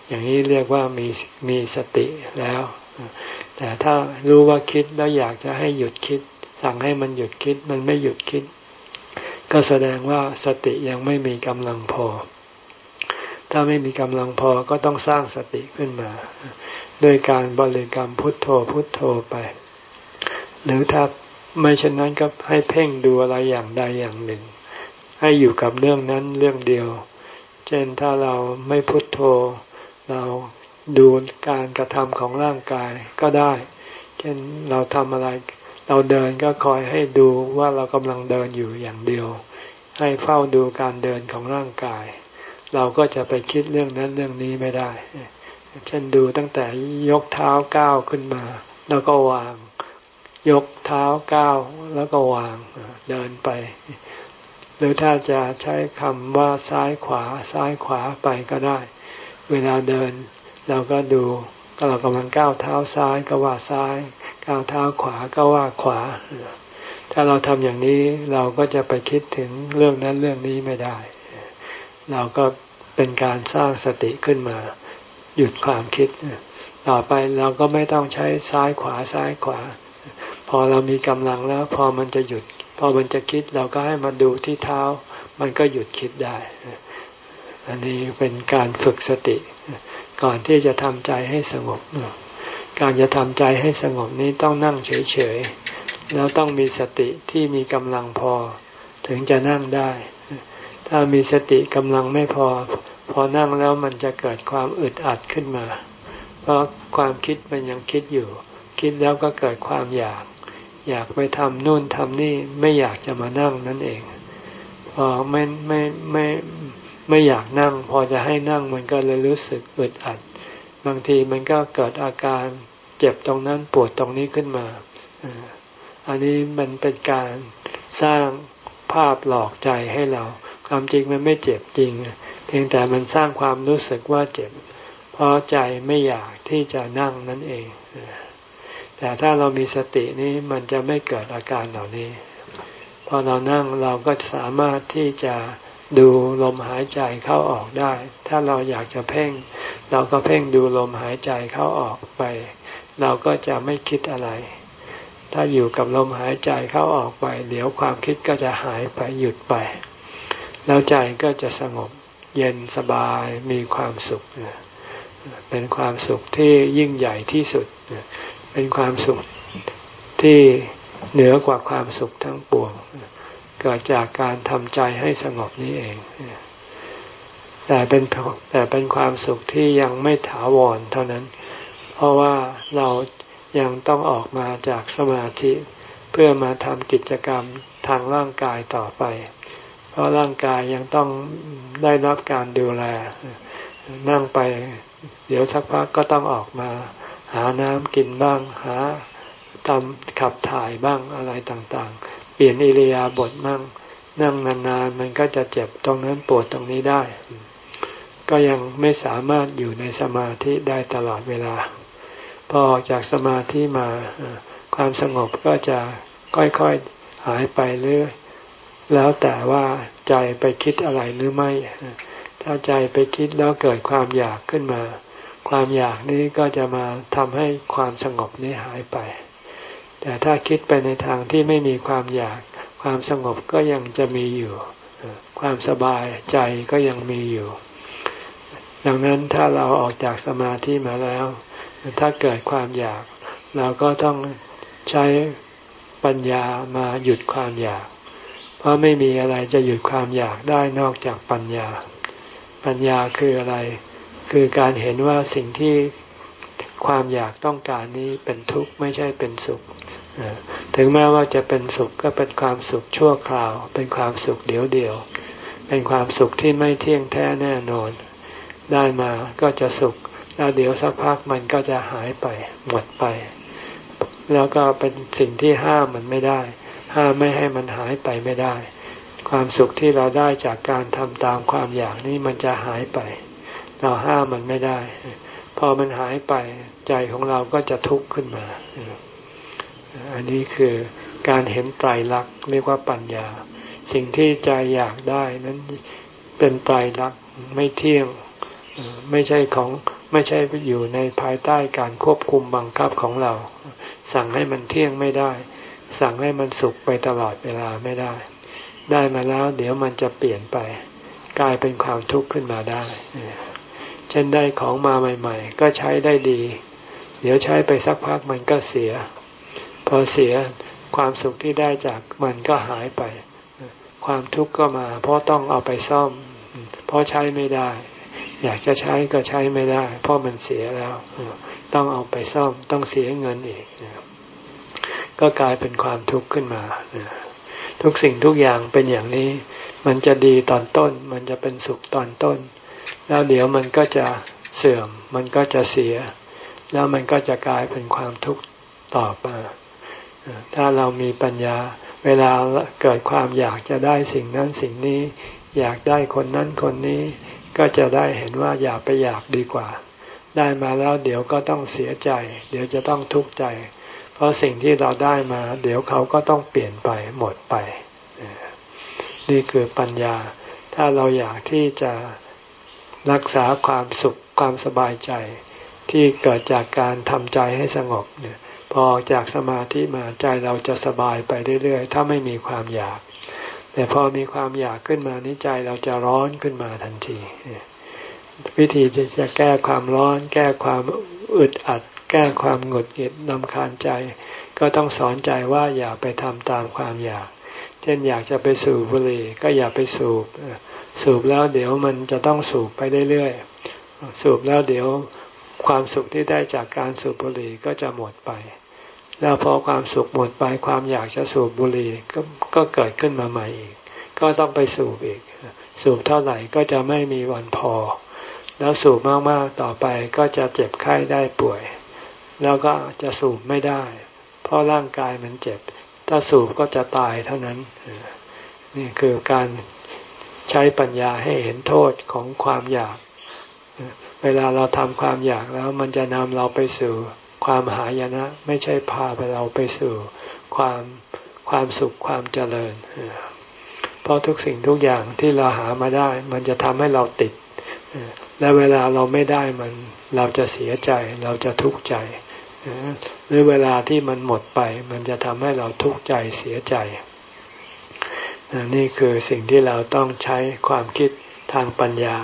อย่างนี้เรียกว่ามีมีสติแล้ว แต่ถ้ารู้ว่าคิดแล้วอยากจะให้หยุดคิด สั่งให้มันหยุดคิดมันไม่หยุดคิด ก็แสดงว่าสติยังไม่มีกำลังพอ ถ้าไม่มีกำลังพอก็ต้องสร้างสติขึ้นมา ด้วยการบริกรรมพุทโธพุทโธไป หรือถ้าไม่เช่นนั้นก็ให้เพ่งดูอะไรอย่างใดอย่างหนึ่ง ให้อยู่กับเรื่องนั้นเรื่องเดียว เช่นถ้าเราไม่พุทโธ เราดูการกระทำของร่างกายก็ได้ เช่นเราทำอะไร เราเดินก็คอยให้ดูว่าเรากำลังเดินอยู่อย่างเดียว ให้เฝ้าดูการเดินของร่างกาย เราก็จะไปคิดเรื่องนั้นเรื่องนี้ไม่ได้ เช่นดูตั้งแต่ยกเท้าก้าวขึ้นมา แล้วก็วาง ยกเท้าก้าวแล้วก็วางเดินไป หรือถ้าจะใช้คำว่าซ้ายขวาซ้ายขวาไปก็ได้ เวลาเดิน เราก็ดูเรากำลังก้าวเท้าซ้ายก็ว่าซ้าย ก้าวเท้าขวาก็ว่าขวา ถ้าเราทำอย่างนี้เราก็จะไปคิดถึงเรื่องนั้นเรื่องนี้ไม่ได้ เราก็เป็นการสร้างสติขึ้นมา หยุดความคิด ต่อไปเราก็ไม่ต้องใช้ซ้ายขวาซ้ายขวา พอเรามีกำลังแล้ว พอมันจะหยุด พอมันจะคิดเราก็ให้มาดูที่เท้า มันก็หยุดคิดได้ อันนี้เป็นการฝึกสติ ก่อนที่จะทำใจให้สงบ การจะทำใจให้สงบนี้ต้องนั่งเฉยๆ แล้วต้องมีสติที่มีกำลังพอ ถึงจะนั่งได้ ถ้ามีสติกำลังไม่พอ พอนั่งแล้วมันจะเกิดความอึดอัดขึ้นมา เพราะความคิดมันยังคิดอยู่ คิดแล้วก็เกิดความอยาก อยากไปทำนู่นทำนี่ไม่อยากจะมานั่งนั่นเอง พอไม่ไม่ไม่ไม่อยากนั่ง พอจะให้นั่งมันก็เลยรู้สึกอึดอัด บางทีมันก็เกิดอาการเจ็บตรงนั้นปวดตรงนี้ขึ้นมา อันนี้มันเป็นการสร้างภาพหลอกใจให้เรา ความจริงมันไม่เจ็บจริง พียงแต่มันสร้างความรู้สึกว่าเจ็บ เพราะใจไม่อยากที่จะนั่งนั่นเอง แต่ถ้าเรามีสตินี้มันจะไม่เกิดอาการเหล่านี้ พอเรานั่งเราก็สามารถที่จะดูลมหายใจเข้าออกได้ ถ้าเราอยากจะเพ่ง เราก็เพ่งดูลมหายใจเข้าออกไป เราก็จะไม่คิดอะไร ถ้าอยู่กับลมหายใจเข้าออกไป เดี๋ยวความคิดก็จะหายไปหยุดไป แล้วใจก็จะสงบ เย็นสบายมีความสุข เป็นความสุขที่ยิ่งใหญ่ที่สุด เป็นความสุขที่เหนือกว่าความสุขทั้งปวง เกิดจากการทำใจให้สงบนี้เอง แต่เป็นแต่เป็นความสุขที่ยังไม่ถาวรเท่านั้น เพราะว่าเรายังต้องออกมาจากสมาธิเพื่อมาทำกิจกรรมทางร่างกายต่อไป เพราะร่างกายยังต้องได้รับการดูแล นั่งไป เดี๋ยวสักพักก็ต้องออกมา หาน้ำกินบ้าง หาทำขับถ่ายบ้างอะไรต่างๆ เปลี่ยนอิริยาบถบ้างนั่งนานๆมันก็จะเจ็บตรงนั้นปวดตรงนี้ได้ ก็ยังไม่สามารถอยู่ในสมาธิได้ตลอดเวลา พอออกจากสมาธิมาความสงบก็จะค่อยๆหายไปเรื่อย แล้วแต่ว่าใจไปคิดอะไรหรือไม่ ถ้าใจไปคิดแล้วเกิดความอยากขึ้นมา ความอยากนี้ก็จะมาทำให้ความสงบนี้หายไป แต่ถ้าคิดไปในทางที่ไม่มีความอยาก ความสงบก็ยังจะมีอยู่ ความสบายใจก็ยังมีอยู่ ดังนั้นถ้าเราออกจากสมาธิมาแล้ว ถ้าเกิดความอยาก เราก็ต้องใช้ปัญญามาหยุดความอยาก เพราะไม่มีอะไรจะหยุดความอยากได้นอกจากปัญญา ปัญญาคืออะไร คือการเห็นว่าสิ่งที่ความอยากต้องการนี้เป็นทุกข์ไม่ใช่เป็นสุข ถึงแม้ว่าจะเป็นสุขก็เป็นความสุขชั่วคราว เป็นความสุขเดียวเดียว เป็นความสุขที่ไม่เที่ยงแท้แน่นอน ได้มาก็จะสุขแล้วเดี๋ยวสักพักมันก็จะหายไปหมดไป แล้วก็เป็นสิ่งที่ห้ามมันไม่ได้ ห้ามไม่ให้มันหายไปไม่ได้ ความสุขที่เราได้จากการทำตามความอยากนี่มันจะหายไป เราห้ามมันไม่ได้ พอมันหายไปใจของเราก็จะทุกข์ขึ้นมา อันนี้คือการเห็นไตรลักษณ์เรียกว่าปัญญา สิ่งที่ใจอยากได้นั้นเป็นไตรลักษณ์ไม่เที่ยงไม่ใช่ของไม่ใช่อยู่ในภายใต้การควบคุมบังคับของเรา สั่งให้มันเที่ยงไม่ได้ สั่งให้มันสุขไปตลอดเวลาไม่ได้ ได้มาแล้ว เดี๋ยวมันจะเปลี่ยนไป กลายเป็นความทุกข์ขึ้นมาได้ เช่นได้ของมาใหม่ ๆ ก็ใช้ได้ดี เดี๋ยวใช้ไปสักพักมันก็เสีย พอเสียความสุขที่ได้จากมันก็หายไป ความทุกข์ก็มา เพราะต้องเอาไปซ่อม เพราะใช้ไม่ได้ อยากจะใช้ก็ใช้ไม่ได้ เพราะมันเสียแล้ว ต้องเอาไปซ่อม ต้องเสียเงินอีก ก็กลายเป็นความทุกข์ขึ้นมา ทุกสิ่งทุกอย่างเป็นอย่างนี้ มันจะดีตอนต้น มันจะเป็นสุขตอนต้น แล้วเดี๋ยวมันก็จะเสื่อม มันก็จะเสีย แล้วมันก็จะกลายเป็นความทุกข์ต่อมาถ้าเรามีปัญญา เวลาเกิดความอยากจะได้สิ่งนั้นสิ่งนี้ อยากได้คนนั้นคนนี้ ก็จะได้เห็นว่าอยากไปอยากดีกว่า ได้มาแล้วเดี๋ยวก็ต้องเสียใจ เดี๋ยวจะต้องทุกข์ใจ ราะสิ่งที่เราได้มา เดี๋ยวเขาก็ต้องเปลี่ยนไปหมดไป นี่คือปัญญา ถ้าเราอยากที่จะรักษาความสุขความสบายใจ ที่เกิดจากการทำใจให้สงบเนี่ยพอจากสมาธิมาใจเราจะสบายไปเรื่อยๆ ถ้าไม่มีความอยาก แต่พอมีความอยากขึ้นมานิใจเราจะร้อนขึ้นมาทันที วิธีที่จะแก้ความร้อน แก้ความอึดอัด แก้ความหงุดหงิดนำคาญใจ ก็ต้องสอนใจว่าอย่าไปทำตามความอยาก เช่นอยากจะไปสูบบุหรี่ก็อย่าไปสูบ สูบแล้วเดี๋ยวมันจะต้องสูบไปเรื่อยๆ สูบแล้วเดี๋ยวความสุขที่ได้จากการสูบบุหรี่ก็จะหมดไป แล้วพอความสุขหมดไปความอยากจะสูบบุหรี่ก็ก็เกิดขึ้นมาใหม่อีก ก็ต้องไปสูบอีก สูบเท่าไหร่ก็จะไม่มีวันพอ แล้วสูบมากๆต่อไปก็จะเจ็บไข้ได้ป่วย แล้วก็จะสูบไม่ได้ เพราะร่างกายมันเจ็บ ถ้าสูบก็จะตายเท่านั้น นี่คือการใช้ปัญญาให้เห็นโทษของความอยาก เวลาเราทำความอยากแล้วมันจะนำเราไปสู่ความหายนะ ไม่ใช่พาไปเราไปสู่ความความสุขความเจริญ เพราะทุกสิ่งทุกอย่างที่เราหามาได้ มันจะทำให้เราติด และเวลาเราไม่ได้มัน เราจะเสียใจเราจะทุกข์ใจ หรือเวลาที่มันหมดไป มันจะทำให้เราทุกข์ใจเสียใจ นี่คือสิ่งที่เราต้องใช้ความคิดทางปัญญา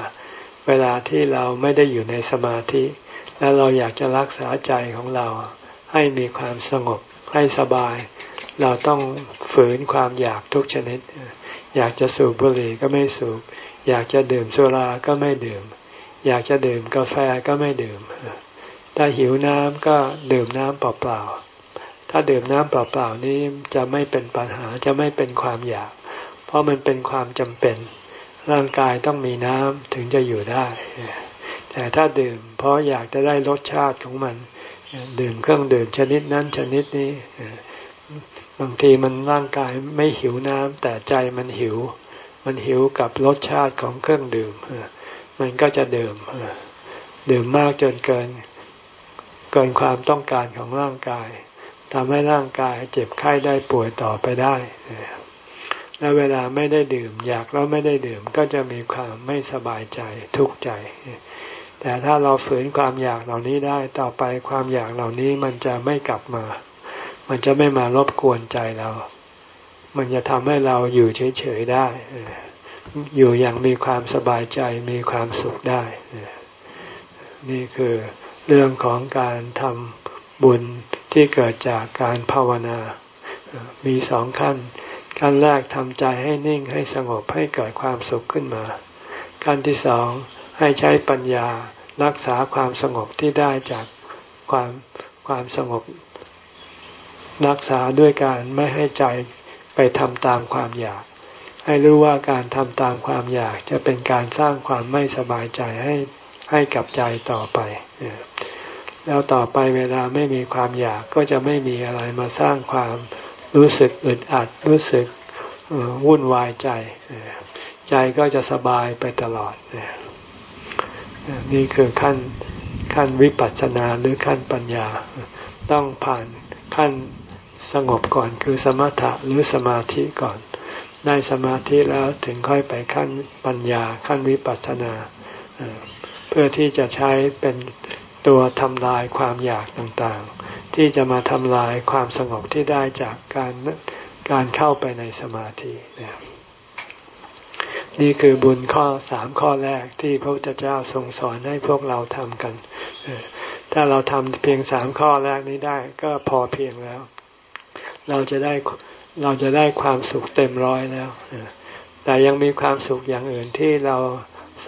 เวลาที่เราไม่ได้อยู่ในสมาธิ แล้วเราอยากจะรักษาใจของเราให้มีความสงบให้สบาย เราต้องฝืนความอยากทุกชนิด อยากจะสูบบุหรี่ก็ไม่สูบ อยากจะดื่มสุราก็ไม่ดื่ม อยากจะดื่มกาแฟก็ไม่ดื่ม ถ้าหิวน้ำก็ดื่มน้ำเปล่าๆ ถ้าดื่มน้ำเปล่าๆนี้จะไม่เป็นปัญหาจะไม่เป็นความอยาก เพราะมันเป็นความจำเป็น ร่างกายต้องมีน้ำถึงจะอยู่ได้ แต่ถ้าดื่มเพราะอยากจะได้รสชาติของมัน ดื่มเครื่องดื่มชนิดนั้นชนิดนี้ บางทีมันร่างกายไม่หิวน้ำแต่ใจมันหิว มันหิวกับรสชาติของเครื่องดื่ม มันก็จะดื่มดื่มมากจนเกิน เกินความต้องการของร่างกายทำให้ร่างกายเจ็บไข้ได้ป่วยต่อไปได้และเวลาไม่ได้ดื่ม อยากแล้วไม่ได้ดื่มก็จะมีความไม่สบายใจทุกข์ใจ แต่ถ้าเราฝืนความอยากเหล่านี้ได้ต่อไปความอยากเหล่านี้มันจะไม่กลับมา มันจะไม่มารบกวนใจเรา มันจะทำให้เราอยู่เฉยๆได้ อยู่อย่างมีความสบายใจมีความสุขได้ นี่คือเรื่องของการทำบุญที่เกิดจากการภาวนา มีสองขั้น ขั้นแรกทำใจให้นิ่งให้สงบให้เกิดความสุขขึ้นมา ขั้นที่สองให้ใช้ปัญญารักษาความสงบที่ได้จากความความสงบ รักษาด้วยการไม่ให้ใจไปทำตามความอยาก ให้รู้ว่าการทำตามความอยากจะเป็นการสร้างความไม่สบายใจให้ให้กับใจต่อไป แล้วต่อไปเวลาไม่มีความอยากก็จะไม่มีอะไรมาสร้างความรู้สึกอึดอัดรู้สึกวุ่นวายใจ ใจก็จะสบายไปตลอด นี่คือขั้นขั้นวิปัสสนาหรือขั้นปัญญา ต้องผ่านขั้นสงบก่อนคือสมถะหรือสมาธิก่อน ได้สมาธิแล้วถึงค่อยไปขั้นปัญญาขั้นวิปัสสนา เพื่อที่จะใช้เป็นตัวทำลายความอยากต่างๆ ที่จะมาทำลายความสงบที่ได้จากการการเข้าไปในสมาธินี่คือบุญข้อสามข้อแรกที่พระพุทธเจ้าทรงสอนให้พวกเราทำกัน ถ้าเราทำเพียงสามข้อแรกนี้ได้ก็พอเพียงแล้ว เราจะได้ เราจะได้ความสุขเต็มร้อยแล้วแต่ยังมีความสุขอย่างอื่นที่เรา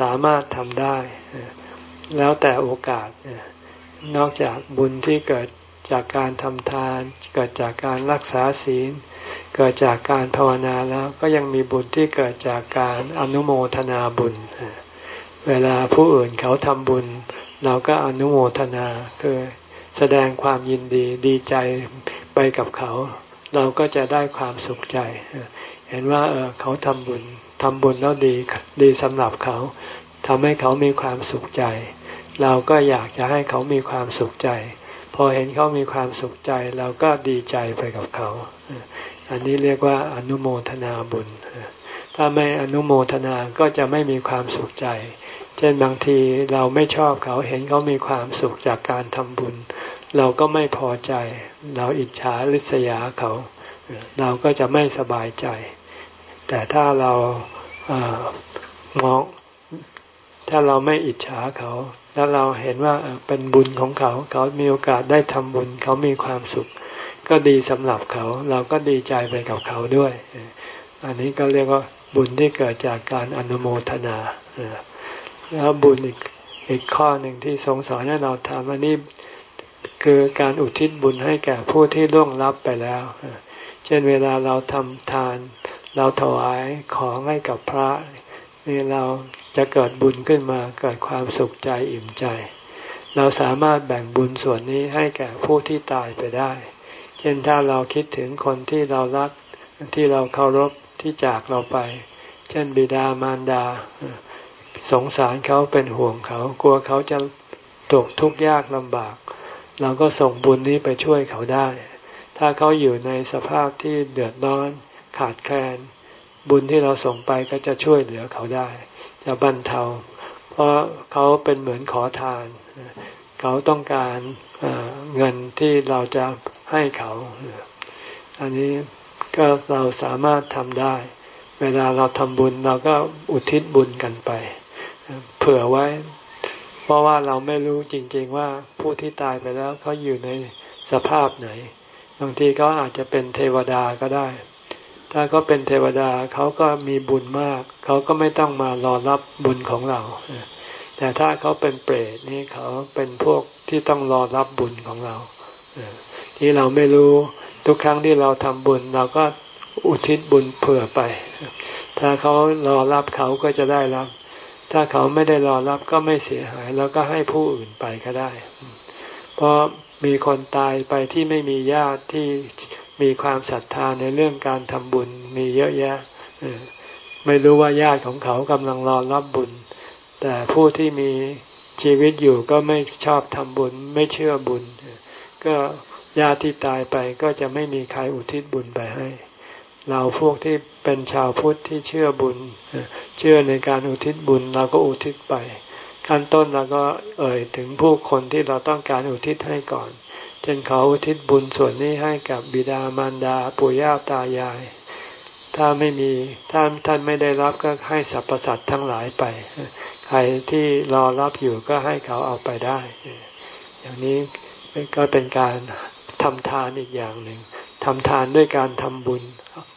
สามารถทำได้ แล้วแต่โอกาส นอกจากบุญที่เกิดจากการทำทาน เกิดจากการรักษาศีล เกิดจากการภาวนาแล้วก็ยังมีบุญที่เกิดจากการอนุโมทนาบุญ เวลาผู้อื่นเขาทำบุญ เราก็อนุโมทนาคือแสดงความยินดีดีใจไปกับเขา เราก็จะได้ความสุขใจ เห็นว่าเออเขาทำบุญทำบุญแล้วดีดีสำหรับเขาทำให้เขามีความสุขใจ เราก็อยากจะให้เขามีความสุขใจ พอเห็นเขามีความสุขใจ เราก็ดีใจไปกับเขา อันนี้เรียกว่าอนุโมทนาบุญ ถ้าไม่อนุโมทนาก็จะไม่มีความสุขใจ เช่นบางทีเราไม่ชอบเขาเห็นเขามีความสุขจากการทำบุญ เราก็ไม่พอใจ เราอิจฉาริษยาเขา เราก็จะไม่สบายใจ แต่ถ้าเรามองถ้าเราไม่อิจฉาเขา แล้วเราเห็นว่าเป็นบุญของเขา เขามีโอกาสได้ทำบุญ เขามีความสุข ก็ดีสำหรับเขา เราก็ดีใจไปกับเขาด้วย อันนี้ก็เรียกว่าบุญที่เกิดจากการอนุโมทนาแล้วบุญอีกอีกข้อหนึ่งที่ทรงสอนให้เราทำอันนี้ คือการอุทิศบุญให้แก่ผู้ที่ล่วงลับไปแล้ว เช่นเวลาเราทำทาน เราถวายของให้กับพระนี่เราจะเกิดบุญขึ้นมาเกิดความสุขใจอิ่มใจ เราสามารถแบ่งบุญส่วนนี้ให้แก่ผู้ที่ตายไปได้ เช่นถ้าเราคิดถึงคนที่เรารักที่เราเคารพที่จากเราไป เช่นบิดามารดา สงสารเขาเป็นห่วงเขา กลัวเขาจะตกทุกข์ยากลำบาก เราก็ส่งบุญนี้ไปช่วยเขาได้ ถ้าเขาอยู่ในสภาพที่เดือดร้อนขาดแคลน บุญที่เราส่งไปก็จะช่วยเหลือเขาได้ จะบรรเทา เพราะเขาเป็นเหมือนขอทาน เขาต้องการเงินที่เราจะให้เขา อันนี้ก็เราสามารถทำได้ เวลาเราทำบุญเราก็อุทิศบุญกันไป เผื่อไว้ เพราะว่าเราไม่รู้จริง ๆ ว่าผู้ที่ตายไปแล้วเขาอยู่ในสภาพไหน บางทีเขาอาจจะเป็นเทวดาก็ได้ ถ้าเขาเป็นเทวดาเขาก็มีบุญมาก เขาก็ไม่ต้องมารอรับบุญของเรา แต่ถ้าเขาเป็นเปรตนี่เขาเป็นพวกที่ต้องรอรับบุญของเรา ที่เราไม่รู้ทุกครั้งที่เราทำบุญเราก็อุทิศบุญเผื่อไป ถ้าเขารอรับเขาก็จะได้รับ ถ้าเขาไม่ได้รอรับก็ไม่เสียหาย แล้วก็ให้ผู้อื่นไปก็ได้ เพราะมีคนตายไปที่ไม่มีญาติที่มีความศรัทธาในเรื่องการทำบุญมีเยอะแยะไม่รู้ว่าญาติของเขากำลังรอรับบุญ แต่ผู้ที่มีชีวิตอยู่ก็ไม่ชอบทำบุญ ไม่เชื่อบุญ ก็ญาติที่ตายไปก็จะไม่มีใครอุทิศบุญไปให้ เราพวกที่เป็นชาวพุทธที่เชื่อบุญ เชื่อในการอุทิศบุญเราก็อุทิศไป ขั้นต้นเราก็เอ่ยถึงผู้คนที่เราต้องการอุทิศให้ก่อนเช่นเขาอุทิศบุญส่วนนี้ให้กับบิดามารดาปู่ย่าตายาย ถ้าไม่มีท่าท่านไม่ได้รับก็ให้สรรพสัตว์ทั้งหลายไป ใครที่รอรับอยู่ก็ให้เขาเอาไปได้ อย่างนี้ก็เป็นการทำทานอีกอย่างหนึ่ง ทำทานด้วยการทำบุญ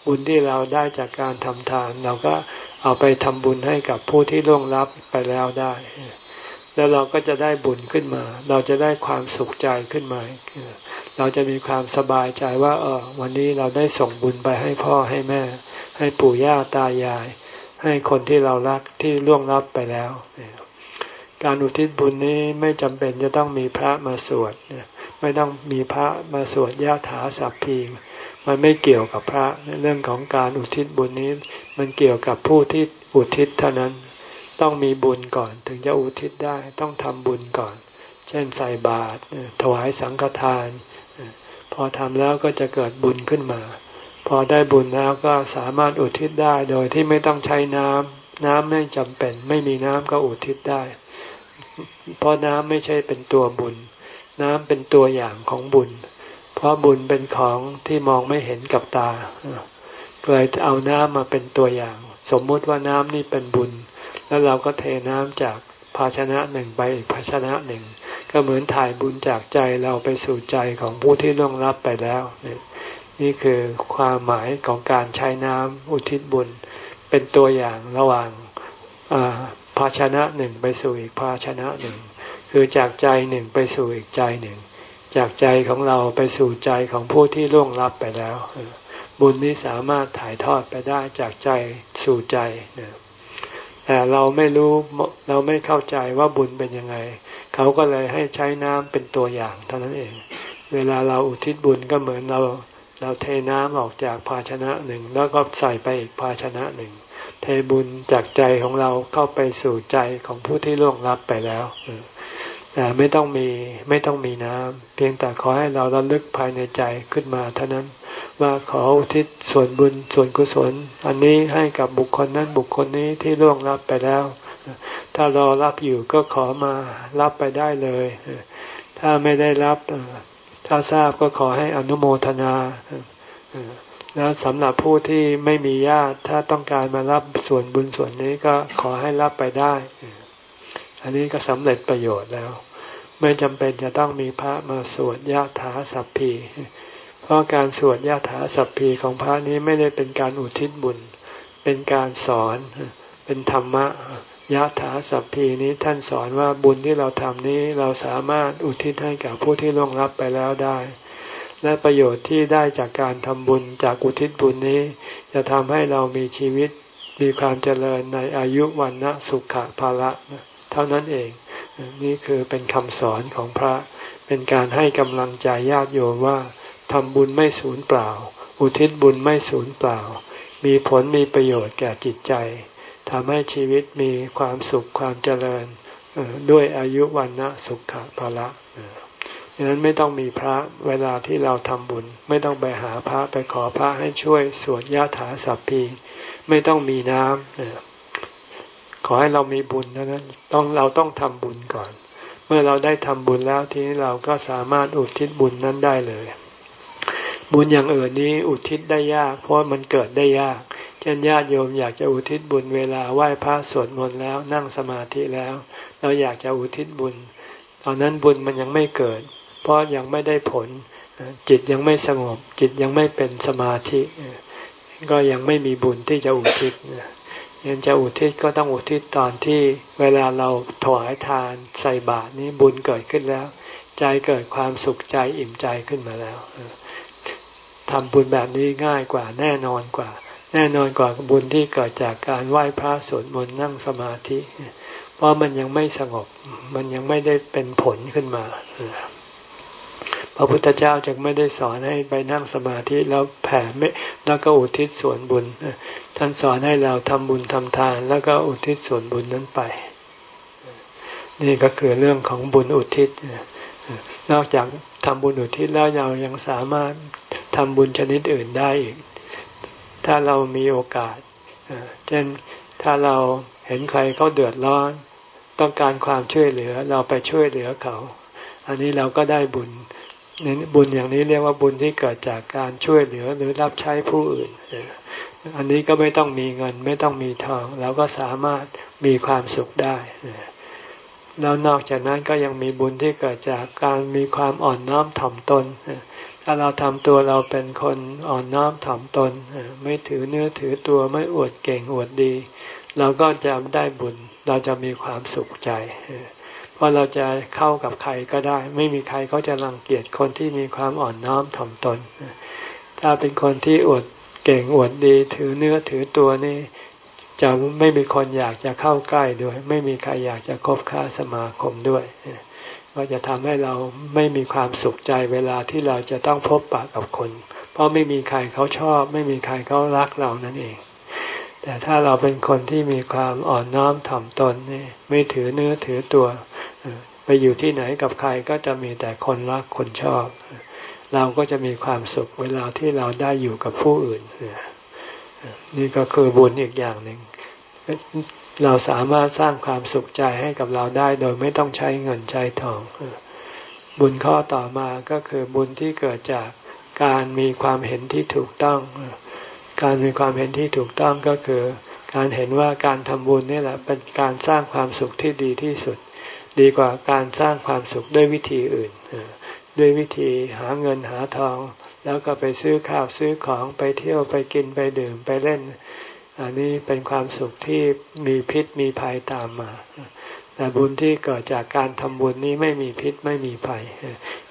บุญที่เราได้จากการทำทาน เราก็เอาไปทำบุญให้กับผู้ที่ล่วงลับไปแล้วได้ แล้วเราก็จะได้บุญขึ้นมา เราจะได้ความสุขใจขึ้นมา เราจะมีความสบายใจว่าเออวันนี้เราได้ส่งบุญไปให้พ่อให้แม่ ให้ปู่ย่าตายาย ให้คนที่เรารักที่ล่วงลับไปแล้ว การอุทิศบุญนี้ไม่จำเป็นจะต้องมีพระมาสวด ไม่ต้องมีพระมาสวดยาถาสัพพีมันไม่เกี่ยวกับพระเรื่องของการอุทิศบุญนี้ มันเกี่ยวกับผู้ที่อุทิศเท่านั้น ต้องมีบุญก่อนถึงจะอุทิศได้ต้องทำบุญก่อน เช่นใส่บาตรถวายสังฆทาน พอทำแล้วก็จะเกิดบุญขึ้นมา พอได้บุญแล้วก็สามารถอุทิศได้โดยที่ไม่ต้องใช้น้ำน้ำไม่จำเป็น ไม่มีน้ำก็อุทิศได้ เพราะน้ำไม่ใช่เป็นตัวบุญ น้ำเป็นตัวอย่างของบุญ เพราะบุญเป็นของที่มองไม่เห็นกับตาเลยเอาน้ำมาเป็นตัวอย่าง สมมุติว่าน้ำนี่เป็นบุญ แล้วเราก็เทน้ำจากภาชนะหนึ่งไปอีกภาชนะหนึ่ง ก็เหมือนถ่ายบุญจากใจเราไปสู่ใจของผู้ที่ล่วงลับไปแล้ว นี่คือความหมายของการใช้น้ำอุทิศบุญ เป็นตัวอย่างระหว่างภาชนะหนึ่งไปสู่อีกภาชนะหนึ่ง คือจากใจหนึ่งไปสู่อีกใจหนึ่ง จากใจของเราไปสู่ใจของผู้ที่ล่วงลับไปแล้ว บุญนี้สามารถถ่ายทอดไปได้จากใจสู่ใจแต่เราไม่รู้เราไม่เข้าใจว่าบุญเป็นยังไง เขาก็เลยให้ใช้น้ำเป็นตัวอย่างเท่านั้นเอง เวลาเราอุทิศบุญก็เหมือนเราเราเทน้ำออกจากภาชนะหนึ่ง แล้วก็ใส่ไปอีกภาชนะหนึ่ง เทบุญจากใจของเราเข้าไปสู่ใจของผู้ที่ล่วงลับไปแล้ว แต่ไม่ต้องมีไม่ต้องมีน้ำเพียงแต่ขอให้เราระลึกภายในใจขึ้นมาเท่านั้นว่าขออุทิศส่วนบุญส่วนกุศล อันนี้ให้กับบุคคลนั้นบุคคลนี้ที่ล่วงรับไปแล้ว ถ้ารอรับอยู่ก็ขอมารับไปได้เลย ถ้าไม่ได้รับถ้าทราบก็ขอให้อนุโมทนาแล้วสำหรับผู้ที่ไม่มีญาติถ้าต้องการมารับส่วนบุญส่วนนี้ก็ขอให้รับไปได้ อันนี้ก็สำเร็จประโยชน์แล้ว ไม่จำเป็นจะต้องมีพระมาสวดยะถาสัพพี เพราะการสวดยะถาสัพพีของพระนี้ไม่ได้เป็นการอุทิศบุญ เป็นการสอนเป็นธรรมะยะถาสัพพีนี้ท่านสอนว่าบุญที่เราทำนี้เราสามารถอุทิศให้กับผู้ที่ล่วงลับไปแล้วได้ และประโยชน์ที่ได้จากการทำบุญจากอุทิศบุญนี้ จะทำให้เรามีชีวิตมีความเจริญในอายุวันนะสุขภาละนะ เท่านั้นเอง นี่คือเป็นคำสอนของพระ เป็นการให้กำลังใจญาติโยมว่าทำบุญไม่สูญเปล่า อุทิศบุญไม่สูญเปล่า มีผลมีประโยชน์แก่จิตใจทำให้ชีวิตมีความสุขความเจริญด้วยอายุวันนะสุขภาละดังนั้นไม่ต้องมีพระเวลาที่เราทำบุญ ไม่ต้องไปหาพระไปขอพระให้ช่วยสวดยะถาสัพพี ไม่ต้องมีน้ำ ขอให้เรามีบุญเท่านั้นต้องเราต้องทำบุญก่อน เมื่อเราได้ทำบุญแล้วทีนี้เราก็สามารถอุทิศบุญนั้นได้เลย บุญอย่างอื่นนี้อุทิศได้ยาก เพราะมันเกิดได้ยาก เช่นญาติโยมอยากจะอุทิศบุญเวลาไหว้พระสวดมนต์แล้วนั่งสมาธิแล้ว เราอยากจะอุทิศบุญ ตอนนั้นบุญมันยังไม่เกิด เพราะยังไม่ได้ผลจิตยังไม่สงบ จิตยังไม่เป็นสมาธิ ก็ยังไม่มีบุญที่จะอุทิศ ยังจะอุทิศก็ต้องอุทิศตอนที่เวลาเราถวายทานใส่บาตรนี้บุญเกิดขึ้นแล้ว ใจเกิดความสุขใจอิ่มใจขึ้นมาแล้วทำบุญแบบนี้ง่ายกว่าแน่นอนกว่า แน่นอนกว่าบุญที่เกิดจากการไหว้พระสวดมนต์นั่งสมาธิ เพราะมันยังไม่สงบ มันยังไม่ได้เป็นผลขึ้นมา พระพุทธเจ้าจึงไม่ได้สอนให้ไปนั่งสมาธิแล้วแผ่ไม่แล้วก็อุทิศส่วนบุญ ท่านสอนให้เราทำบุญทำทาน แล้วก็อุทิศส่วนบุญนั้นไป นี่ก็คือเรื่องของบุญอุทิศ นอกจากทำบุญอุทิศแล้วเรายังสามารถทำบุญชนิดอื่นได้อีก ถ้าเรามีโอกาส เช่นถ้าเราเห็นใครเขาเดือดร้อน ต้องการความช่วยเหลือเราไปช่วยเหลือเขา อันนี้เราก็ได้บุญ บุญอย่างนี้เรียกว่าบุญที่เกิดจากการช่วยเหลือหรือรับใช้ผู้อื่น อันนี้ก็ไม่ต้องมีเงิน ไม่ต้องมีทองเราก็สามารถมีความสุขได้แล้วนอกจากนั้นก็ยังมีบุญที่เกิดจากการมีความอ่อนน้อมถ่อมตน ถ้าเราทำตัวเราเป็นคนอ่อนน้อมถ่อมตน ไม่ถือเนื้อถือตัวไม่อวดเก่งอวดดี เราก็จะได้บุญ เราจะมีความสุขใจ เพราะเราจะเข้ากับใครก็ได้ ไม่มีใครเขาจะรังเกียจคนที่มีความอ่อนน้อมถ่อมตน ถ้าเป็นคนที่อวดเก่งอวดดีถือเนื้อถือตัวนี่จะไม่มีคนอยากจะเข้าใกล้ด้วย ไม่มีใครอยากจะคบค้าสมาคมด้วยก็จะทำให้เราไม่มีความสุขใจเวลาที่เราจะต้องพบปะกับคน เพราะไม่มีใครเขาชอบ ไม่มีใครเขารักเรานั่นเอง แต่ถ้าเราเป็นคนที่มีความอ่อนน้อมถ่อมตนนี่ไม่ถือเนื้อถือตัวไปอยู่ที่ไหนกับใครก็จะมีแต่คนรักคนชอบ เราก็จะมีความสุขเวลาที่เราได้อยู่กับผู้อื่น นี่ก็คือบุญอีกอย่างหนึ่งเราสามารถสร้างความสุขใจให้กับเราได้โดยไม่ต้องใช้เงินใช้ทอง บุญข้อต่อมาก็คือบุญที่เกิดจากการมีความเห็นที่ถูกต้อง การมีความเห็นที่ถูกต้องก็คือ การเห็นว่าการทำบุญนี่แหละเป็นการสร้างความสุขที่ดีที่สุด ดีกว่าการสร้างความสุขด้วยวิธีอื่น ด้วยวิธีหาเงินหาทอง แล้วก็ไปซื้อข้าวซื้อของไปเที่ยวไปกินไปดื่มไปเล่น อันนี้เป็นความสุขที่มีพิษมีภัยตามมาแต่บุญที่เกิดจากการทำบุญนี้ไม่มีพิษไม่มีภัย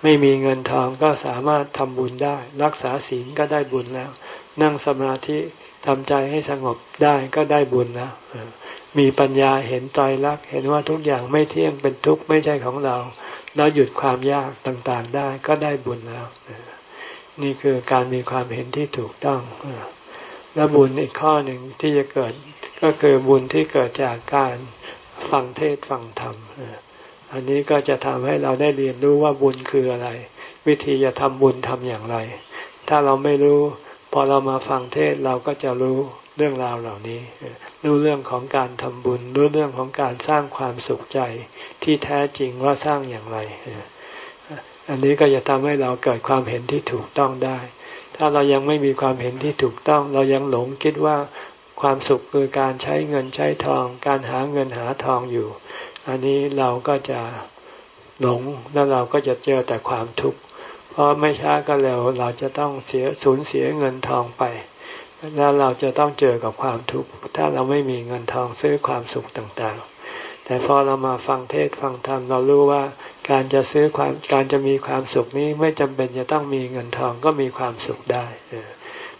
ไม่มีเงินทองก็สามารถทำบุญได้ รักษาศีลก็ได้บุญแล้ว นั่งสมาธิทำใจให้สงบได้ก็ได้บุญแล้วมีปัญญาเห็นใจรักเห็นว่าทุกอย่างไม่เที่ยงเป็นทุกข์ไม่ใช่ของเรา แล้วหยุดความยากต่างๆได้ก็ได้บุญแล้วนี่คือการมีความเห็นที่ถูกต้องและบุญอีกข้อหนึ่งที่จะเกิดก็คือบุญที่เกิดจากการฟังเทศฟังธรรมอันนี้ก็จะทำให้เราได้เรียนรู้ว่าบุญคืออะไร วิธีจะทำบุญทำอย่างไร ถ้าเราไม่รู้ พอเรามาฟังเทศเราก็จะรู้เรื่องราวเหล่านี้ รู้เรื่องของการทำบุญ รู้เรื่องของการสร้างความสุขใจที่แท้จริงว่าสร้างอย่างไร อันนี้ก็จะทำให้เราเกิดความเห็นที่ถูกต้องได้ ถ้าเรายังไม่มีความเห็นที่ถูกต้อง เรายังหลงคิดว่าความสุขคือการใช้เงินใช้ทอง การหาเงินหาทองอยู่ อันนี้เราก็จะหลงแล้วเราก็จะเจอแต่ความทุกข์ เพราะไม่ช้าก็เร็วเราจะต้องเสียสูญเสียเงินทองไปแล้วเราจะต้องเจอกับความทุกข์ถ้าเราไม่มีเงินทองซื้อความสุขต่างๆ แต่พอเรามาฟังเทศฟังธรรมเรารู้ว่าการจะซื้อความการจะมีความสุขนี้ไม่จำเป็นจะต้องมีเงินทองก็มีความสุขได้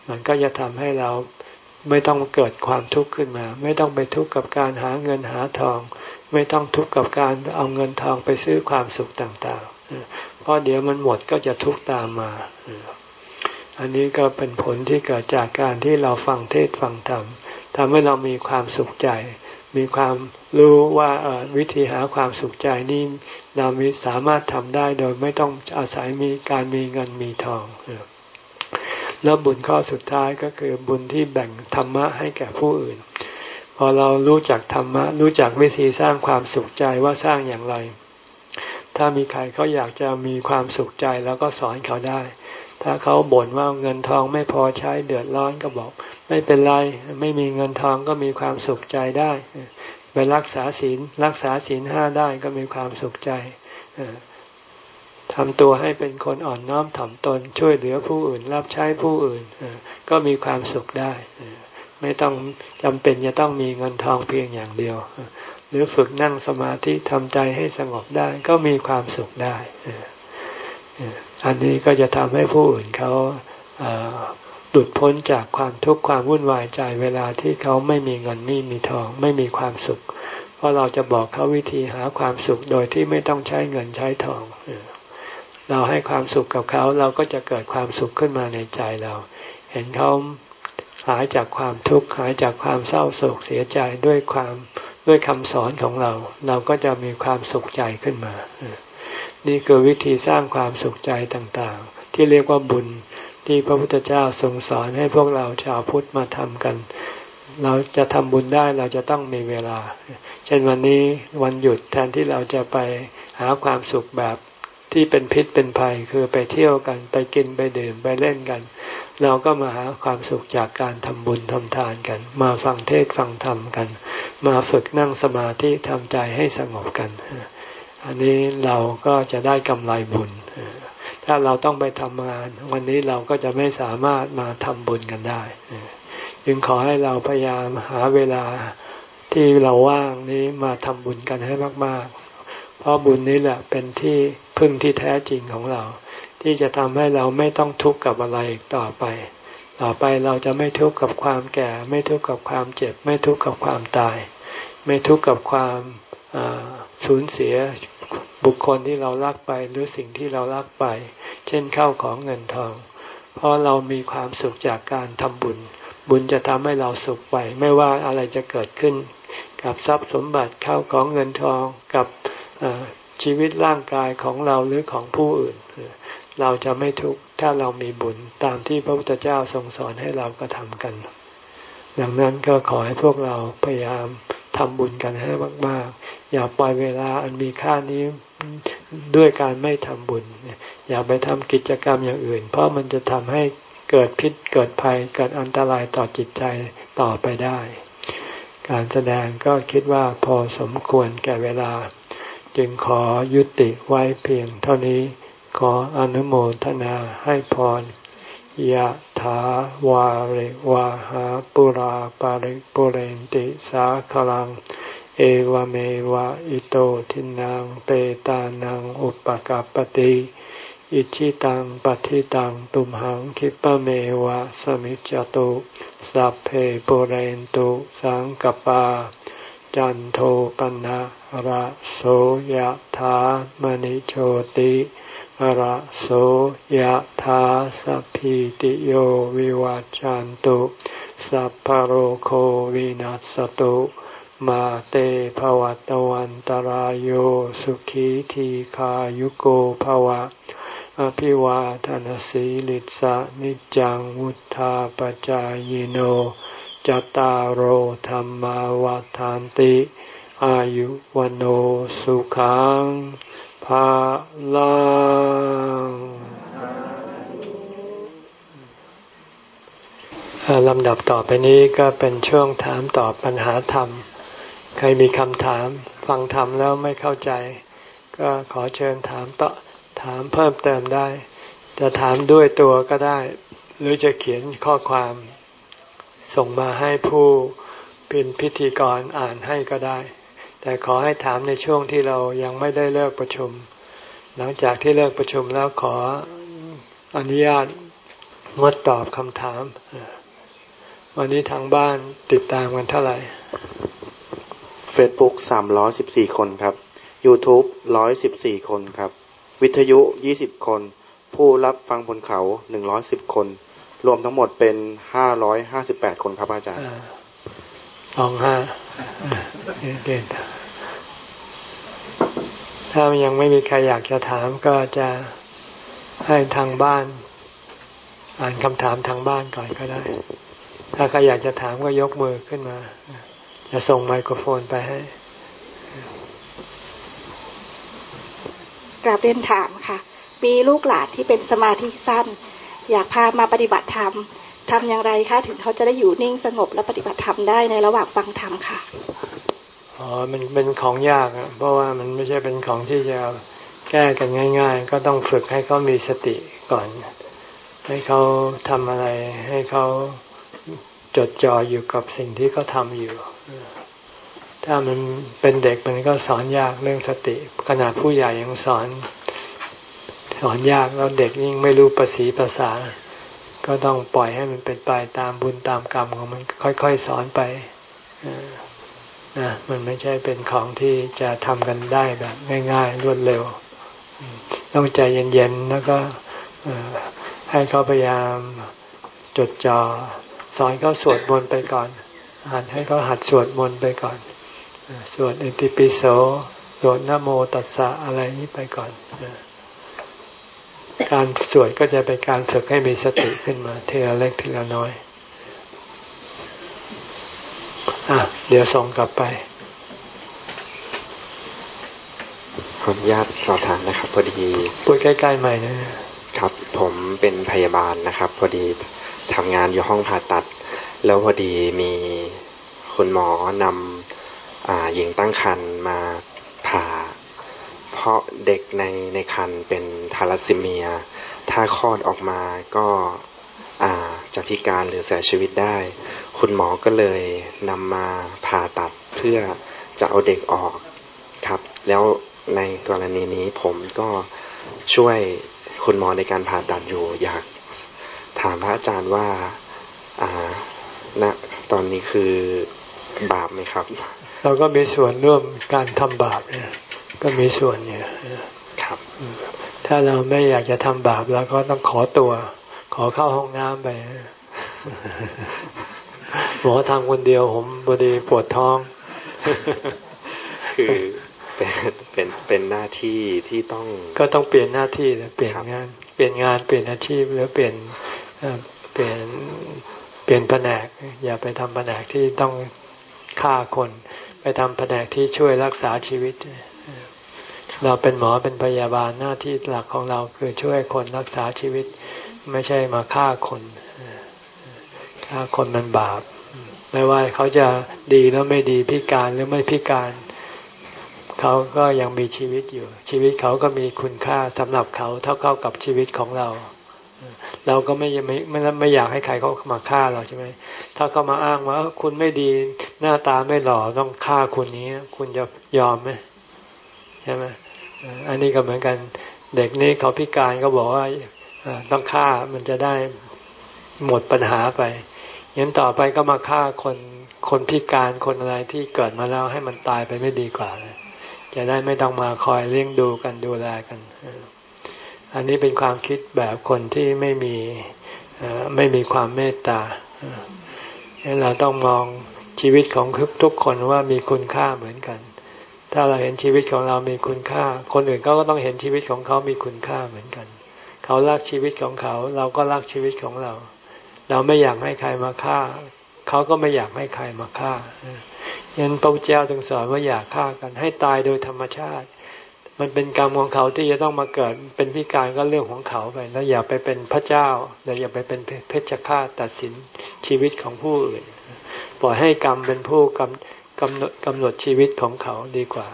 มันก็จะทำให้เราไม่ต้องเกิดความทุกข์ขึ้นมา ไม่ต้องไปทุกข์กับการหาเงินหาทอง ไม่ต้องทุกข์กับการเอาเงินทองไปซื้อความสุขต่างๆ เพราะเดี๋ยวมันหมดก็จะทุกข์ตามมา อันนี้ก็เป็นผลที่เกิดจากการที่เราฟังเทศฟังธรรมทำให้เรามีความสุขใจ มีความรู้ว่าวิธีหาความสุขใจนี้เรามีสามารถทำได้โดยไม่ต้องอาศัยมีการมีเงินมีทองแล้วบุญข้อสุดท้ายก็คือบุญที่แบ่งธรรมะให้แก่ผู้อื่น พอเรารู้จักธรรมะ รู้จักวิธีสร้างความสุขใจว่าสร้างอย่างไร ถ้ามีใครเขาอยากจะมีความสุขใจแล้วก็สอนเขาได้ ถ้าเขาบ่นว่าเงินทองไม่พอใช้เดือดร้อนก็บอก ไม่เป็นไร ไม่มีเงินทองก็มีความสุขใจได้ไปรักษาศีลรักษาศีลห้าได้ก็มีความสุขใจทำตัวให้เป็นคนอ่อนน้อมถ่อมตน ช่วยเหลือผู้อื่น รับใช้ผู้อื่นก็มีความสุขได้ ไม่ต้องจำเป็นจะต้องมีเงินทองเพียงอย่างเดียว หรือฝึกนั่งสมาธิทำใจให้สงบได้ก็มีความสุขได้อันนี้ก็จะทำให้ผู้อื่นเขาหลุดพ้นจากความทุกข์ความวุ่นวายใจเวลาที่เขาไม่มีเงินไม่มีทอง ไม่มีความสุข เพราะเราจะบอกเขาวิธีหาความสุขโดยที่ไม่ต้องใช้เงินใช้ทองเราให้ความสุขกับเขาเราก็จะเกิดความสุขขึ้นมาในใจเรา เห็นเขาหายจากความทุกข์หายจากความเศร้าโศกเสียใจด้วยความ ด้วยคำสอนของเรา เราก็จะมีความสุขใจขึ้นมา นี่คือวิธีสร้างความสุขใจต่างๆ ที่เรียกว่าบุญที่พระพุทธเจ้าทรงสอนให้พวกเราชาวพุทธมาทำกัน เราจะทำบุญได้เราจะต้องมีเวลา เช่นวันนี้วันหยุดแทนที่เราจะไปหาความสุขแบบที่เป็นพิษเป็นภัยคือไปเที่ยวกันไปกินไปดื่มไปเล่นกัน เราก็มาหาความสุขจากการทำบุญทำทานกัน มาฟังเทศฟังธรรมกัน มาฝึกนั่งสมาธิทำใจให้สงบกัน อันนี้เราก็จะได้กำไรบุญ ถ้าเราต้องไปทำงาน วันนี้เราก็จะไม่สามารถมาทำบุญกันได้ จึงขอให้เราพยายามหาเวลาที่เราว่างนี้มาทำบุญกันให้มาก ๆ เพราะบุญนี้แหละเป็นที่พึ่งที่แท้จริงของเรา ที่จะทำให้เราไม่ต้องทุกข์กับอะไรต่อไป ต่อไปเราจะไม่ทุกข์กับความแก่ ไม่ทุกข์กับความเจ็บ ไม่ทุกข์กับความตาย ไม่ทุกข์กับความสูญเสียบุคคลที่เรารักไปหรือสิ่งที่เรารักไป เช่นเข้าของเงินทอง เพราะเรามีความสุขจากการทำบุญ บุญจะทำให้เราสุขไป ไม่ว่าอะไรจะเกิดขึ้น กับทรัพย์สมบัติเข้าของเงินทองกับชีวิตร่างกายของเราหรือของผู้อื่น เราจะไม่ทุกข์ถ้าเรามีบุญตามที่พระพุทธเจ้าทรงสอนให้เรากระทำกัน ดังนั้นก็ขอให้พวกเราพยายามทำบุญกันให้มาก ๆ อย่าปล่อยเวลาอันมีค่านี้ด้วยการไม่ทำบุญ อย่าไปทำกิจกรรมอย่างอื่น เพราะมันจะทำให้เกิดพิษเกิดภัยเกิดอันตรายต่อจิตใจต่อไปได้ การแสดงก็คิดว่าพอสมควรแก่เวลา จึงขอยุติไว้เพียงเท่านี้ ขออนุโมทนาให้พรยะถาวาริวาหาปุราปาริปุเรนติสาคลัง เอวเมวะอิโตทินังเปตานังอุปกาปติอิชิตังปฏิตังตุมหังคิปะเมวะสมิจจตุสัพเพปุเรนตุสังกปา จันโทปนะระโสยธามณิโชติ ระโสยธาสัพพิติโยวิวัจจันตุ สัพพโรโควินัสตุมาเตภวัตวันตารโยสุขีทีขายุโกภวะ อภิวาทานสีลิสะนิจังวุธาปจายโนจตารโหธรรมวาทานติ อายุวันโอสุขังาลังลำดับต่อไปนี้ก็เป็นช่วงถามตอบปัญหาธรรม ใครมีคำถามฟังธรรมแล้วไม่เข้าใจ ก็ขอเชิญถามต่อถามเพิ่มเติมได้ จะถามด้วยตัวก็ได้ หรือจะเขียนข้อความ ส่งมาให้ผู้เป็นพิธีกรอ่านให้ก็ได้ แต่ขอให้ถามในช่วงที่เรายังไม่ได้เลิกประชุม หลังจากที่เลิกประชุมแล้วขออนุญาตงดตอบคำถาม วันนี้ทางบ้านติดตามกันเท่าไหร่ Facebook 314 คนครับ YouTube 114 คนครับ วิทยุยี่สิบคน ผู้รับฟังบนเขาหนึ่งร้อยสิบคน รวมทั้งหมดเป็นห้าร้อยห้าสิบแปดคนครับอาจารย์ สองห้าเด่นถ้ายังไม่มีใครอยากจะถามก็จะให้ทางบ้าน อ่านคำถามทางบ้านก่อนก็ได้ ถ้าใครอยากจะถามก็ยกมือขึ้นมา จะส่งไมโครโฟนไปให้กราบเรียนถามค่ะ มีลูกหลานที่เป็นสมาธิสั้น อยากพามาปฏิบัติธรรม ทำอย่างไรคะถึงเขาจะได้อยู่นิ่งสงบและปฏิบัติธรรมได้ในระหว่างฟังธรรมค่ะอ๋อมันเป็นของยากอะเพราะว่ามันไม่ใช่เป็นของที่จะแก้กันง่าย ๆ ก็ต้องฝึกให้เขามีสติก่อน ให้เขาทำอะไร ให้เขาจดจ่ออยู่กับสิ่งที่เขาทำอยู่ถ้ามันเป็นเด็กมันก็สอนยากเรื่องสติ ขนาดผู้ใหญ่ยังสอน สอนยากแล้วเด็กยิ่งไม่รู้ภาษีภาษา ก็ต้องปล่อยให้มันเป็นไปตามบุญตามกรรมของมันค่อยๆสอนไปนะมันไม่ใช่เป็นของที่จะทำกันได้แบบง่ายๆรวดเร็ว ต้องใจเย็นๆแล้วก็ให้เขาพยายามจดจอ่อสอนเขาสวดมนต์ไปก่อนหัดให้เขาหัดสวดมนต์ไปก่อนสวดอิติปิโสสวดนโมตัสสะอะไรนี้ไปก่อน การสวดก็จะเป็นการฝึกให้มีสติขึ้นมาเทละเล็กทีละน้อย อะ เดี๋ยวส่งกลับไปขออนุญาตสอบถามนะครับ พอดีพูดใกล้ๆใหม่นะครับ ผมเป็นพยาบาลนะครับ พอดีทำงานอยู่ห้องผ่าตัด แล้วพอดีมีคุณหมอนำหญิงตั้งครรภ์มาผ่าเพราะเด็กในในครรภ์เป็นทาลัสซีเมีย ถ้าคลอดออกมาก็จะพิการหรือเสียชีวิตได้ คุณหมอก็เลยนำมาผ่าตัดเพื่อจะเอาเด็กออกครับ แล้วในกรณีนี้ผมก็ช่วยคุณหมอในการผ่าตัดอยู่ อยากถามพระอาจารย์ว่าอาณตอนนี้คือบาปไหมครับ เราก็มีส่วนร่วมการทำบาปเนี่ย ก็มีส่วนเนี่ยครับ ถ้าเราไม่อยากจะทำบาปเราก็ต้องขอตัว ขอเข้าห้องน้ำไปหมอทำคนเดียวผมพอดีปวดท้อง คือเป็นเป็นเป็นหน้าที่ที่ต้อง ก็ต้องเปลี่ยนหน้าที่เปลี่ยนงาน เปลี่ยนงานเปลี่ยนอาชีพหรือเปลี่ยนเปลี่ยนเปลี่ยนแผนก อย่าไปทำแผนกที่ต้องฆ่าคน ไปทำแผนกที่ช่วยรักษาชีวิต เราเป็นหมอเป็นพยาบาลหน้าที่หลักของเราคือช่วยคนรักษาชีวิต ไม่ใช่มาฆ่าคนฆ่าคนมันบาป ไม่ว่าเขาจะดีแล้วไม่ดีพิการหรือไม่พิการ เขาก็ยังมีชีวิตอยู่ ชีวิตเขาก็มีคุณค่าสำหรับเขาเท่าเท่ากับชีวิตของเรา เราก็ไม่ไม่ไม่ไม่อยากให้ใครเขามาฆ่าเราใช่ไหมถ้าเขามาอ้างว่าคุณไม่ดีหน้าตาไม่หล่อต้องฆ่าคุณนี้ คุณจะยอมไหมใช่ไหม อันนี้ก็เหมือนกัน เด็กนี้เขาพิการก็บอกว่าต้องฆ่ามันจะได้หมดปัญหาไปยันต่อไปก็มาฆ่าคนคนพิการคนอะไรที่เกิดมาแล้วให้มันตายไปไม่ดีกว่าจะได้ไม่ต้องมาคอยเลี้ยงดูกันดูแลกัน อันนี้เป็นความคิดแบบคนที่ไม่มีไม่มีความเมตตาเราต้องมองชีวิตของทุกคนว่ามีคุณค่าเหมือนกัน ถ้าเราเห็นชีวิตของเรามีคุณค่า คนอื่นก็ต้องเห็นชีวิตของเขามีคุณค่าเหมือนกัน เขารักชีวิตของเขา เราก็รักชีวิตของเรา เราไม่อยากให้ใครมาฆ่า เขาก็ไม่อยากให้ใครมาฆ่ายันพระพุทธเจ้าถึงสอนว่าอยากฆ่ากัน ให้ตายโดยธรรมชาติ มันเป็นกรรมของเขาที่จะต้องมาเกิดเป็นพิการก็เรื่องของเขาไป แล้วอย่าไปเป็นพระเจ้าแล้วอย่าไปเป็นเพชฌฆาตตัดสินชีวิตของผู้อื่น ปล่อยให้กรรมเป็นผู้กำ กำหนดกำหนดชีวิตของเขาดีกว่า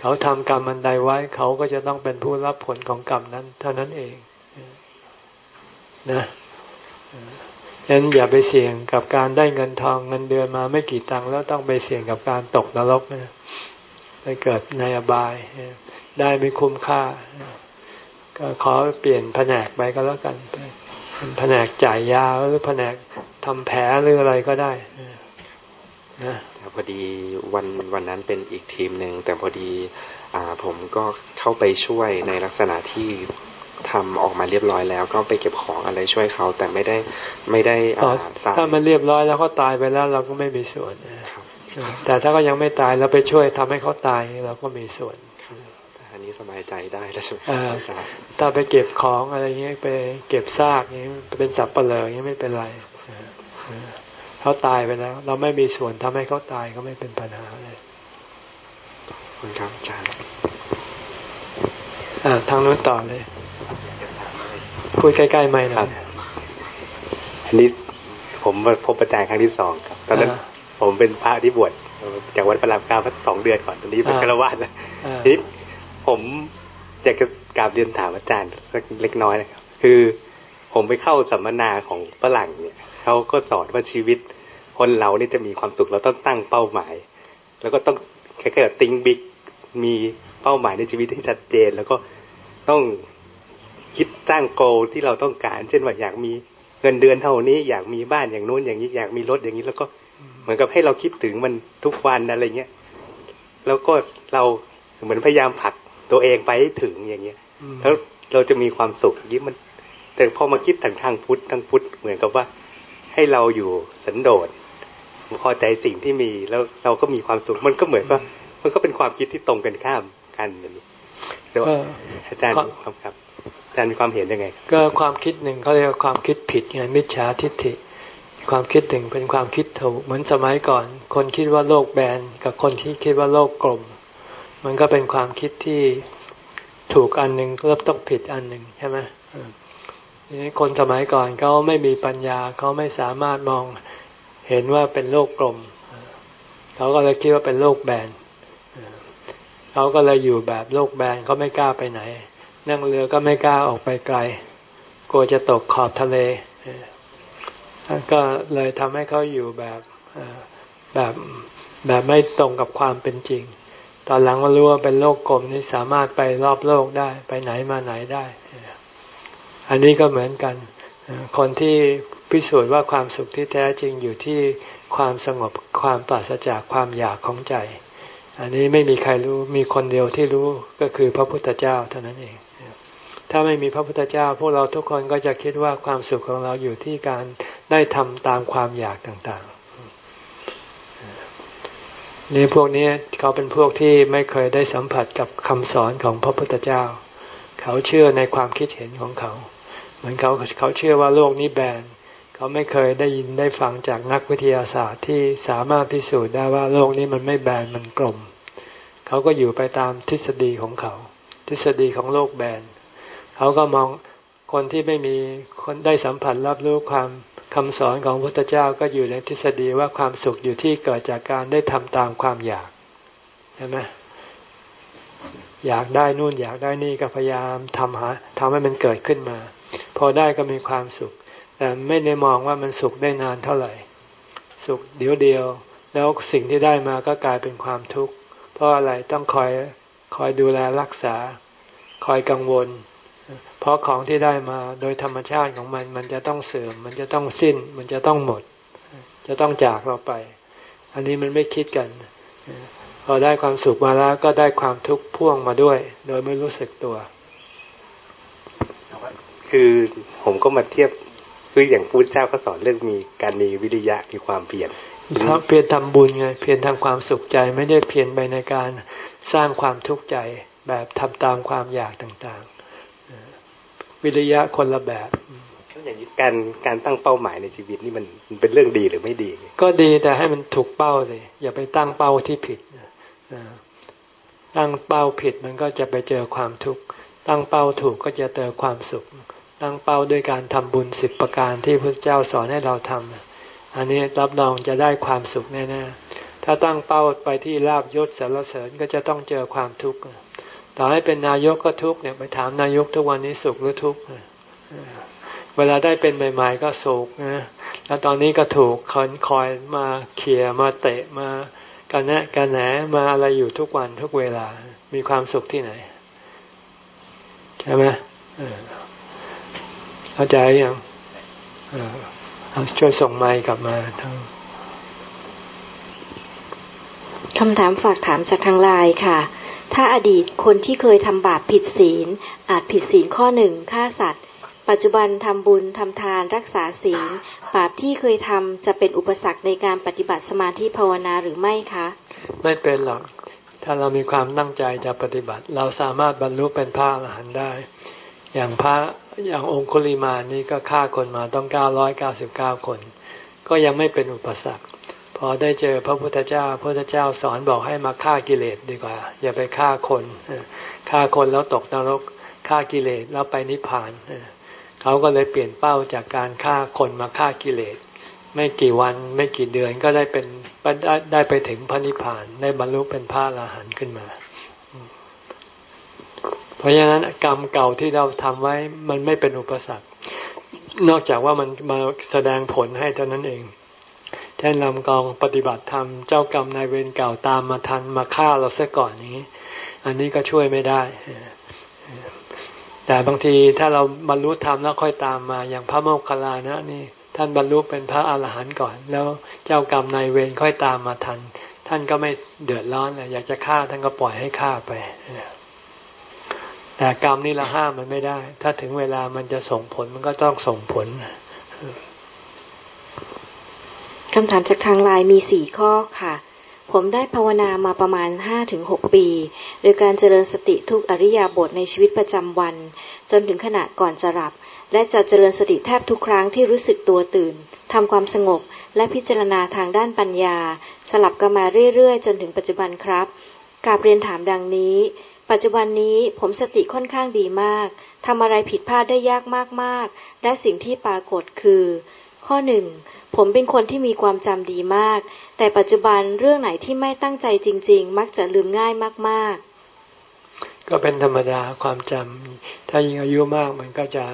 เขาทำกรรมมันใดไว้ เขาก็จะต้องเป็นผู้รับผลของกรรมนั้น เท่านั้นเองนะฉะนั้นอย่าไปเสี่ยงกับการได้เงินทองเงินเดือนมาไม่กี่ตังค์แล้วต้องไปเสี่ยงกับการตกนรกนะไปเกิดในอบาย ได้ไม่คุ้มค่า ก็ขอเปลี่ยนแผนกไปก็แล้วกันแผนกจ่ายยาหรือแผนกทำแผลหรืออะไรก็ได้ พอดีวันวันนั้นเป็นอีกทีมหนึ่งแต่พอดีอ่าผมก็เข้าไปช่วยในลักษณะที่ทำออกมาเรียบร้อยแล้ว ก็ไปเก็บของอะไรช่วยเขา แต่ไม่ได้ไม่ได้อ่าถ้ามันเรียบร้อยแล้วเขาตายไปแล้วเราก็ไม่มีส่วนแต่ถ้าก็ยังไม่ตายเราไปช่วยทำให้เขาตายเราก็มีส่วนอันนี้สบายใจได้แล้วใช่ไหมอาจารย์ถ้าไปเก็บของอะไรเงี้ยไปเก็บซากเงี้ยเป็นสับเปลือยเงี้ยไม่เป็นไร เขาตายไปแล้ว เราไม่มีส่วนทำให้เขาตายก็ไม่เป็นปัญหาเลยคุณครับอาจารย์อ่าทางนู้นต่อเลยพูดใกล้ๆไม่หน่อยอันนี้ผมพบอาจารย์ครั้งที่สองครับตอนนั้นผมเป็นพระที่บวชจากวัดพระรามเก้าสองเดือนก่อนตอนนี้เป็นฆราวาสแล้วทีผมอยากจะกราบเรียนถามอาจารย์สักเล็กน้อยนะครับ คือผมไปเข้าสัมมนาของฝรั่งเนี่ย เขาก็สอนว่าชีวิตคนเรานี่จะมีความสุขเราต้องตั้งเป้าหมาย แล้วก็ต้องแค่ๆติงบิ๊กมีเป้าหมายในชีวิตที่ชัดเจน แล้วก็ต้องคิดตั้งโกที่เราต้องการ เช่นว่าอยากมีเงินเดือนเท่านี้ อยากมีบ้านอย่างนู้นอย่างนี้ อยากมีรถอย่างนี้ แล้วก็เหมือนกับให้เราคิดถึงมันทุกวันอะไรเงี้ยแล้วก็เราเหมือนพยายามผลักตัวเองไปให้ถึงอย่างเงี้ยแล้วเราจะมีความสุขยิ่งมัน แต่พอมาคิดทางทางพุทธทางพุทธเหมือนกับว่า ให้เราอยู่สันโดษพอใจสิ่งที่มีแล้วเราก็มีความสุขมันก็เหมือนว่า มันก็เป็นความคิดที่ตรงกันข้ามกันอย่างนี้แยวอาจารย์ครับอาจารย์มีความเห็นยังไง ก็ความคิดหนึ่งเขาเรียกว่าความคิดผิดไงมิจฉาทิฏฐิ ความคิดถึงเป็นความคิดถูกเหมือนสมัยก่อน คนคิดว่าโลกแบนกับคนที่คิดว่าโลกกลม มันก็เป็นความคิดที่ถูกอันหนึ่งแล้วต้องผิดอันหนึ่งใช่ไหมนี่ คนสมัยก่อนเขาไม่มีปัญญาเขาไม่สามารถมองเห็นว่าเป็นโลกกลมเขาก็เลยคิดว่าเป็นโรคแบนเขาก็เลยอยู่แบบโรคแบนเขาไม่กล้าไปไหน นั่งเรือก็ไม่กล้าออกไปไกล กลัวจะตกขอบทะเลก็เลยทำให้เขาอยู่แบบแบบแบบไม่ตรงกับความเป็นจริง ตอนหลังมารู้ว่าเป็นโลกกลมนี่สามารถไปรอบโลกได้ ไปไหนมาไหนได้ อันนี้ก็เหมือนกัน คนที่พิสูจน์ว่าความสุขที่แท้จริงอยู่ที่ความสงบความปราศจากความอยากของใจ อันนี้ไม่มีใครรู้มีคนเดียวที่รู้ก็คือพระพุทธเจ้าเท่านั้นเอง ถ้าไม่มีพระพุทธเจ้า พวกเราทุกคนก็จะคิดว่าความสุขของเราอยู่ที่การได้ทำตามความอยากต่างๆนี่พวกนี้เขาเป็นพวกที่ไม่เคยได้สัมผัสกับคำสอนของพระพุทธเจ้า เขาเชื่อในความคิดเห็นของเขา เหมือนเขาเขาเชื่อว่าโลกนี้แบนเขาไม่เคยได้ยินได้ฟังจากนักวิทยาศาสตร์ที่สามารถพิสูจน์ได้ว่าโลกนี้มันไม่แบนมันกลม เขาก็อยู่ไปตามทฤษฎีของเขา ทฤษฎีของโลกแบน เขาก็มองคนที่ไม่มีคนได้สัมผัสรับรู้ความคำสอนของพระพุทธเจ้าก็อยู่ในทฤษฎีว่าความสุขอยู่ที่เกิดจากการได้ทำตามความอยากใช่ไหม อยากได้นู่นอยากได้นี่ก็พยายามทำหาทำให้มันเกิดขึ้นมา พอได้ก็มีความสุข แต่ไม่ได้มองว่ามันสุขได้นานเท่าไหร่ สุขเดียวเดียว แล้วสิ่งที่ได้มาก็กลายเป็นความทุกข์ เพราะอะไรต้องคอยคอยดูแลรักษา คอยกังวล เพราะของที่ได้มาโดยธรรมชาติของมัน มันจะต้องเสื่อม มันจะต้องสิ้น มันจะต้องหมด จะต้องจากเราไป อันนี้มันไม่คิดกัน พอได้ความสุขมาแล้วก็ได้ความทุกข์พ่วงมาด้วย โดยไม่รู้สึกตัว คือผมก็มาเทียบคืออย่างพุทธเจ้าก็สอนเรื่องมีการมีวิริยะมีความเพียรเพียรทำบุญไงเพียรทำความสุขใจไม่ได้เพียรไปในการสร้างความทุกข์ใจแบบทำตามความอยากต่างวิริยะคนละแบบอย่างนี้การการตั้งเป้าหมายในชีวิตนี่มันมันเป็นเรื่องดีหรือไม่ดี ก็ดีแต่ให้มันถูกเป้าเลยอย่าไปตั้งเป้าที่ผิด ตั้งเป้าผิดมันก็จะไปเจอความทุกข์ตั้งเป้าถูกก็จะเจอความสุข ตั้งเป้าด้วยการทำบุญสิบประการที่พระเจ้าสอนให้เราทำอันนี้รับรองจะได้ความสุขแน่ๆถ้าตั้งเป้าไปที่ลาบยศสารเสริญก็จะต้องเจอความทุกข์ต่อให้เป็นนายกก็ทุกข์เนี่ยไปถามนายกทุกวันนี้สุขหรือทุกข์เวลาได้เป็นใหม่ ๆ ก็สุขนะแล้วตอนนี้ก็ถูกคอยคอยมาเขี่ยมาเตะมา กันแนะกันแหนมาอะไรอยู่ทุกวันทุกเวลา มีความสุขที่ไหน ใช่ไหมเข้าใจยังช่วยส่งไมค์กลับมาทั้งคำถามฝากถามจากทางไลน์ค่ะ ถ้าอดีตคนที่เคยทำบาปผิดศีล อาจผิดศีลข้อหนึ่งฆ่าสัตว์ ปัจจุบันทำบุญทำทานรักษาศีลบาปที่เคยทำจะเป็นอุปสรรคในการปฏิบัติสมาธิภาวนาหรือไม่คะ ไม่เป็นหรอกถ้าเรามีความตั้งใจจะปฏิบัติ เราสามารถบรรลุเป็นพระอรหันต์ได้ อย่างพระอย่างองคุลิมานี่ก็ฆ่าคนมาต้องเก้าร้อยเก้าสิบเก้าคน ก็ยังไม่เป็นอุปสรรค พอได้เจอพระพุทธเจ้า พระพุทธเจ้าสอนบอกให้มาฆ่ากิเลสดีกว่า อย่าไปฆ่าคนฆ่าคนแล้วตกนรกฆ่ากิเลสแล้วไปนิพพาน เขาก็เลยเปลี่ยนเป้าจากการฆ่าคนมาฆ่ากิเลส ไม่กี่วันไม่กี่เดือนก็ได้เป็นได้ไปถึงพระนิพพานได้บรรลุเป็นพระอรหันต์ขึ้นมา เพราะฉะนั้นกรรมเก่าที่เราทำไว้มันไม่เป็นอุปสรรค นอกจากว่ามันมาแสดงผลให้เท่านั้นเองช่นลำกองปฏิบัติธรรมเจ้ากรรมนายเวรเก่าตามมาทันมาฆ่าเราเสียก่อนนี้ อันนี้ก็ช่วยไม่ได้ แต่บางทีถ้าเราบรรลุธรรมแล้วค่อยตามมา อย่างพระโมคคัลลานะนี่ท่านบรรลุเป็นพระอาหารหันต์ก่อน แล้วเจ้ากรรมนายเวรค่อยตามมาทัน ท่านก็ไม่เดือดร้อนเลยอยากจะฆ่าท่านก็ปล่อยให้ฆ่าไปแต่กรรมนี่เราห้ามมันไม่ได้ ถ้าถึงเวลามันจะส่งผลมันก็ต้องส่งผลคำถามจากทางไลน์มีสี่ข้อค่ะ ผมได้ภาวนามาประมาณห้าถึงหกปี โดยการเจริญสติทุกอริยาบทในชีวิตประจำวัน จนถึงขณะก่อนจะหลับ และจะเจริญสติแทบทุกครั้งที่รู้สึกตัวตื่นทำความสงบและพิจารณาทางด้านปัญญา สลับกันมาเรื่อยๆ จนถึงปัจจุบันครับกาบเรียนถามดังนี้ ปัจจุบันนี้ผมสติค่อนข้างดีมากทำอะไรผิดพลาดได้ยากมากๆ และสิ่งที่ปรากฏคือ ข้อหนึ่ง ผมเป็นคนที่มีความจำดีมาก แต่ปัจจุบันเรื่องไหนที่ไม่ตั้งใจจริง ๆ มักจะลืมง่ายมากๆ ก็เป็นธรรมดาความจำถ้ายิ่งอายุมากมันก็จะ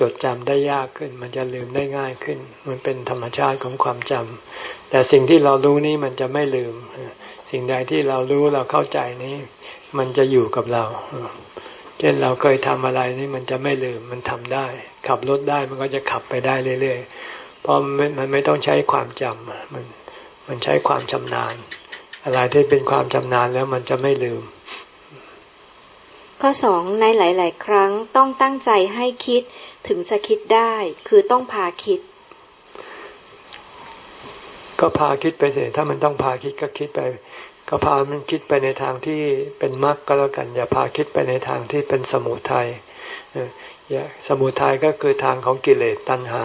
จดจำได้ยากขึ้น มันจะลืมได้ง่ายขึ้น มันเป็นธรรมชาติของความจำแต่สิ่งที่เรารู้นี้มันจะไม่ลืม สิ่งใดที่เรารู้เราเข้าใจนี้ มันจะอยู่กับเราเช่นเราเคยทำอะไรนี่มันจะไม่ลืมมันทำได้ ขับรถได้มันก็จะขับไปได้เรื่อยๆ ราะมันไม่ต้องใช้ความจำมันมันใช้ความชำนาญ อะไรที่เป็นความชำนาญแล้วมันจะไม่ลืม ข้อสองในหลาย ๆ ครั้งต้องตั้งใจให้คิดถึงจะคิดได้ คือต้องพาคิด ก็พาคิดไปสิถ้ามันต้องพาคิดก็คิดไป ก็พามันคิดไปในทางที่เป็นมรรคก็แล้วกัน อย่าพาคิดไปในทางที่เป็นสมุทัยอย่าสมุทัยก็คือทางของกิเลสตัณหา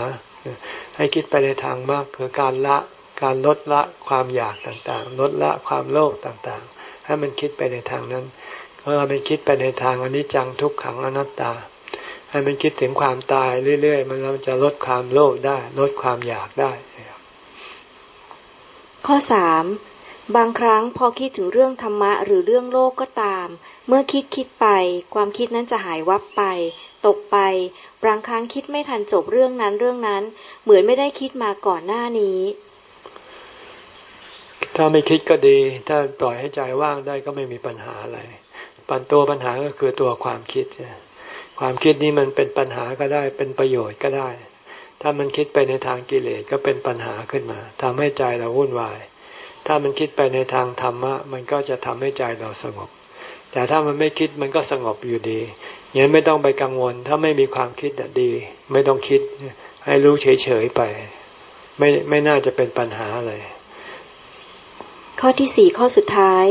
ให้คิดไปในทางมรรคคือการละการลดละความอยากต่างๆ ลดละความโลภต่างๆ ให้มันคิดไปในทางนั้นเมื่อมันคิดไปในทางอนิจจังทุกขังอนัตตา ให้มันคิดถึงความตายเรื่อยๆ มันเราจะลดความโลภได้ ลดความอยากได้ ข้อสามบางครั้งพอคิดถึงเรื่องธรรมะหรือเรื่องโลกก็ตาม เมื่อคิดคิดไป ความคิดนั้นจะหายวับไป ตกไป บางครั้งคิดไม่ทันจบเรื่องนั้นเรื่องนั้น เหมือนไม่ได้คิดมาก่อนหน้านี้ ถ้าไม่คิดก็ดี ถ้าปล่อยให้ใจว่างได้ก็ไม่มีปัญหาอะไร ปัญตัวปัญหาก็คือตัวความคิด ความคิดนี้มันเป็นปัญหาก็ได้เป็นประโยชน์ก็ได้ ถ้ามันคิดไปในทางกิเลสก็เป็นปัญหาขึ้นมาทำให้ใจเราวุ่นวาย ถ้ามันคิดไปในทางธรรมะ มันก็จะทำให้ใจเราสงบ แต่ถ้ามันไม่คิดมันก็สงบอยู่ดียังไม่ต้องไปกังวล ถ้าไม่มีความคิดดี ไม่ต้องคิด ให้รู้เฉยๆไป ไม่ไม่น่าจะเป็นปัญหาเลยข้อที่สี่ข้อสุดท้าย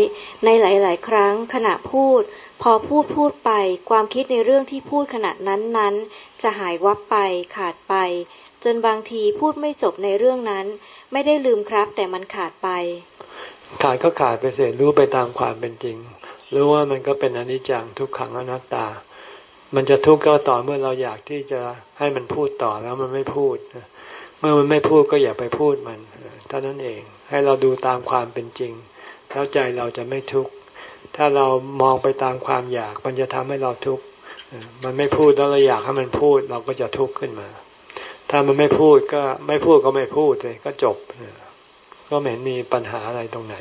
ในหลาย ๆ ครั้งขณะพูด พอพูดพูดไป ความคิดในเรื่องที่พูดขณะนั้นๆ จะหายวับไปขาดไป จนบางทีพูดไม่จบในเรื่องนั้น ไม่ได้ลืมครับ แต่มันขาดไป ขาดก็ขาดไปเสียรู้ไปตามความเป็นจริง รู้ว่ามันก็เป็นอนิจจังทุกขังอนัตตา มันจะทุกข์ก็ต่อเมื่อเราอยากที่จะให้มันพูดต่อแล้วมันไม่พูด เมื่อมันไม่พูดก็อย่าไปพูดมันเท่านั้นเอง ให้เราดูตามความเป็นจริง แล้วใจเราจะไม่ทุกข์ ถ้าเรามองไปตามความอยาก มันจะทำให้เราทุกข์ มันไม่พูดแล้วเราอยากให้มันพูด เราก็จะทุกข์ขึ้นมา ถ้ามันไม่พูดก็ไม่พูดก็ไม่พูดเลยก็จบ ก็ไม่เห็นมีปัญหาอะไรตรงไหน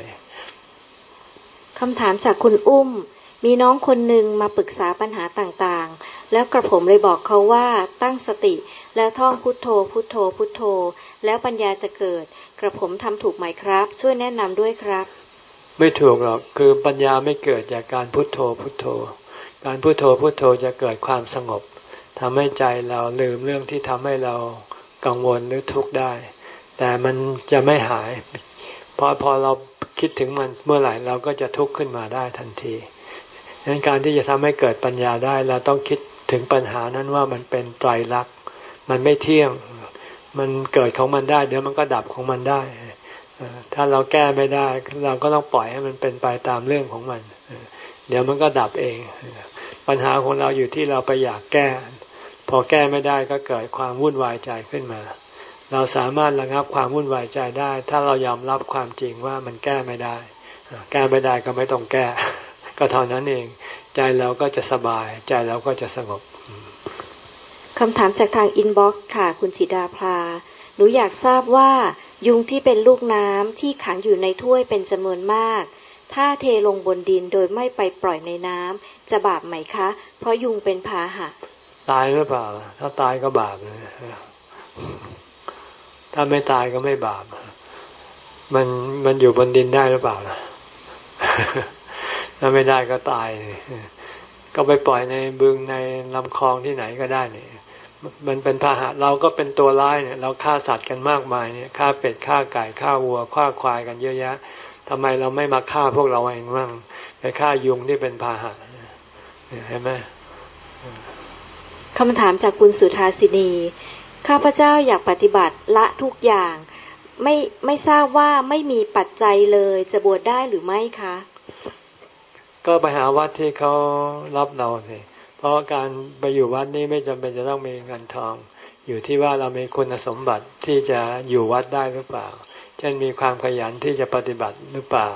คำถามจากคุณอุ้ม มีน้องคนหนึ่งมาปรึกษาปัญหาต่างๆ แล้วกระผมเลยบอกเขาว่าตั้งสติ แล้วท่องพุทโธ พุทโธ พุทโธ แล้วปัญญาจะเกิด กระผมทำถูกไหมครับ ช่วยแนะนำด้วยครับ ไม่ถูกหรอกคือปัญญาไม่เกิดจากการพุทโธพุทโธ การพุทโธพุทโธจะเกิดความสงบทำให้ใจเราลืมเรื่องที่ทำให้เรากังวลหรือทุกข์ได้ แต่มันจะไม่หาย เพราะพอเรา คิดถึงมันเมื่อไหร่เราก็จะทุกข์ขึ้นมาได้ทันทีดังนั้นการที่จะทำให้เกิดปัญญาได้เราต้องคิดถึงปัญหานั้นว่ามันเป็นไตรลักษณ์มันไม่เที่ยง มันเกิดของมันได้ เดี๋ยวมันก็ดับของมันได้ ถ้าเราแก้ไม่ได้ เราก็ต้องปล่อยให้มันเป็นไปตามเรื่องของมัน เดี๋ยวมันก็ดับเอง ปัญหาของเราอยู่ที่เราไปอยากแก้ พอแก้ไม่ได้ก็เกิดความวุ่นวายใจขึ้นมา เราสามารถระงับความวุ่นวายใจได้ ถ้าเรายอมรับความจริงว่ามันแก้ไม่ได้ แก้ไม่ได้ก็ไม่ต้องแก้ ก็เท่านั้นเอง ใจเราก็จะสบาย ใจเราก็จะสงบคำถามจากทาง inbox ค่ะ คุณจิดาพลาหนูอยากทราบว่า ยุงที่เป็นลูกน้ำที่ขังอยู่ในถ้วยเป็นจำนวนมาก ถ้าเทลงบนดินโดยไม่ไปปล่อยในน้ำจะบาปไหมคะ เพราะยุงเป็นพาหะ ตายหรือเปล่า ถ้าตายก็บาปเลย ถ้าไม่ตายก็ไม่บาป มันมันอยู่บนดินได้หรือเปล่าถ้าไม่ได้ก็ตาย ก็ไปปล่อยในบึงในลำคลองที่ไหนก็ได้เนี่ย มันเป็นพาหะเราก็เป็นตัวร้ายเนี่ย เราฆ่าสัตว์กันมากมายเนี่ยฆ่าเป็ดฆ่าไก่ฆ่าวัวฆ่าควายกันเยอะแยะทำไมเราไม่มาฆ่าพวกเราเองบ้างไปฆ่ายุงที่เป็นพาหะเห็นไหมคำถามจากคุณสุธาสินี ข้าพเจ้าอยากปฏิบัติละทุกอย่าง ไม่ไม่ทราบว่าไม่มีปัจจัยเลยจะบวชได้หรือไม่คะ ก็ไปหาวัดที่เขารับเราสิเพราะการไปอยู่วัดนี้ไม่จำเป็นจะต้องมีเงินทอง อยู่ที่ว่าเรามีคุณสมบัติที่จะอยู่วัดได้หรือเปล่า เช่นมีความขยันที่จะปฏิบัติหรือเปล่า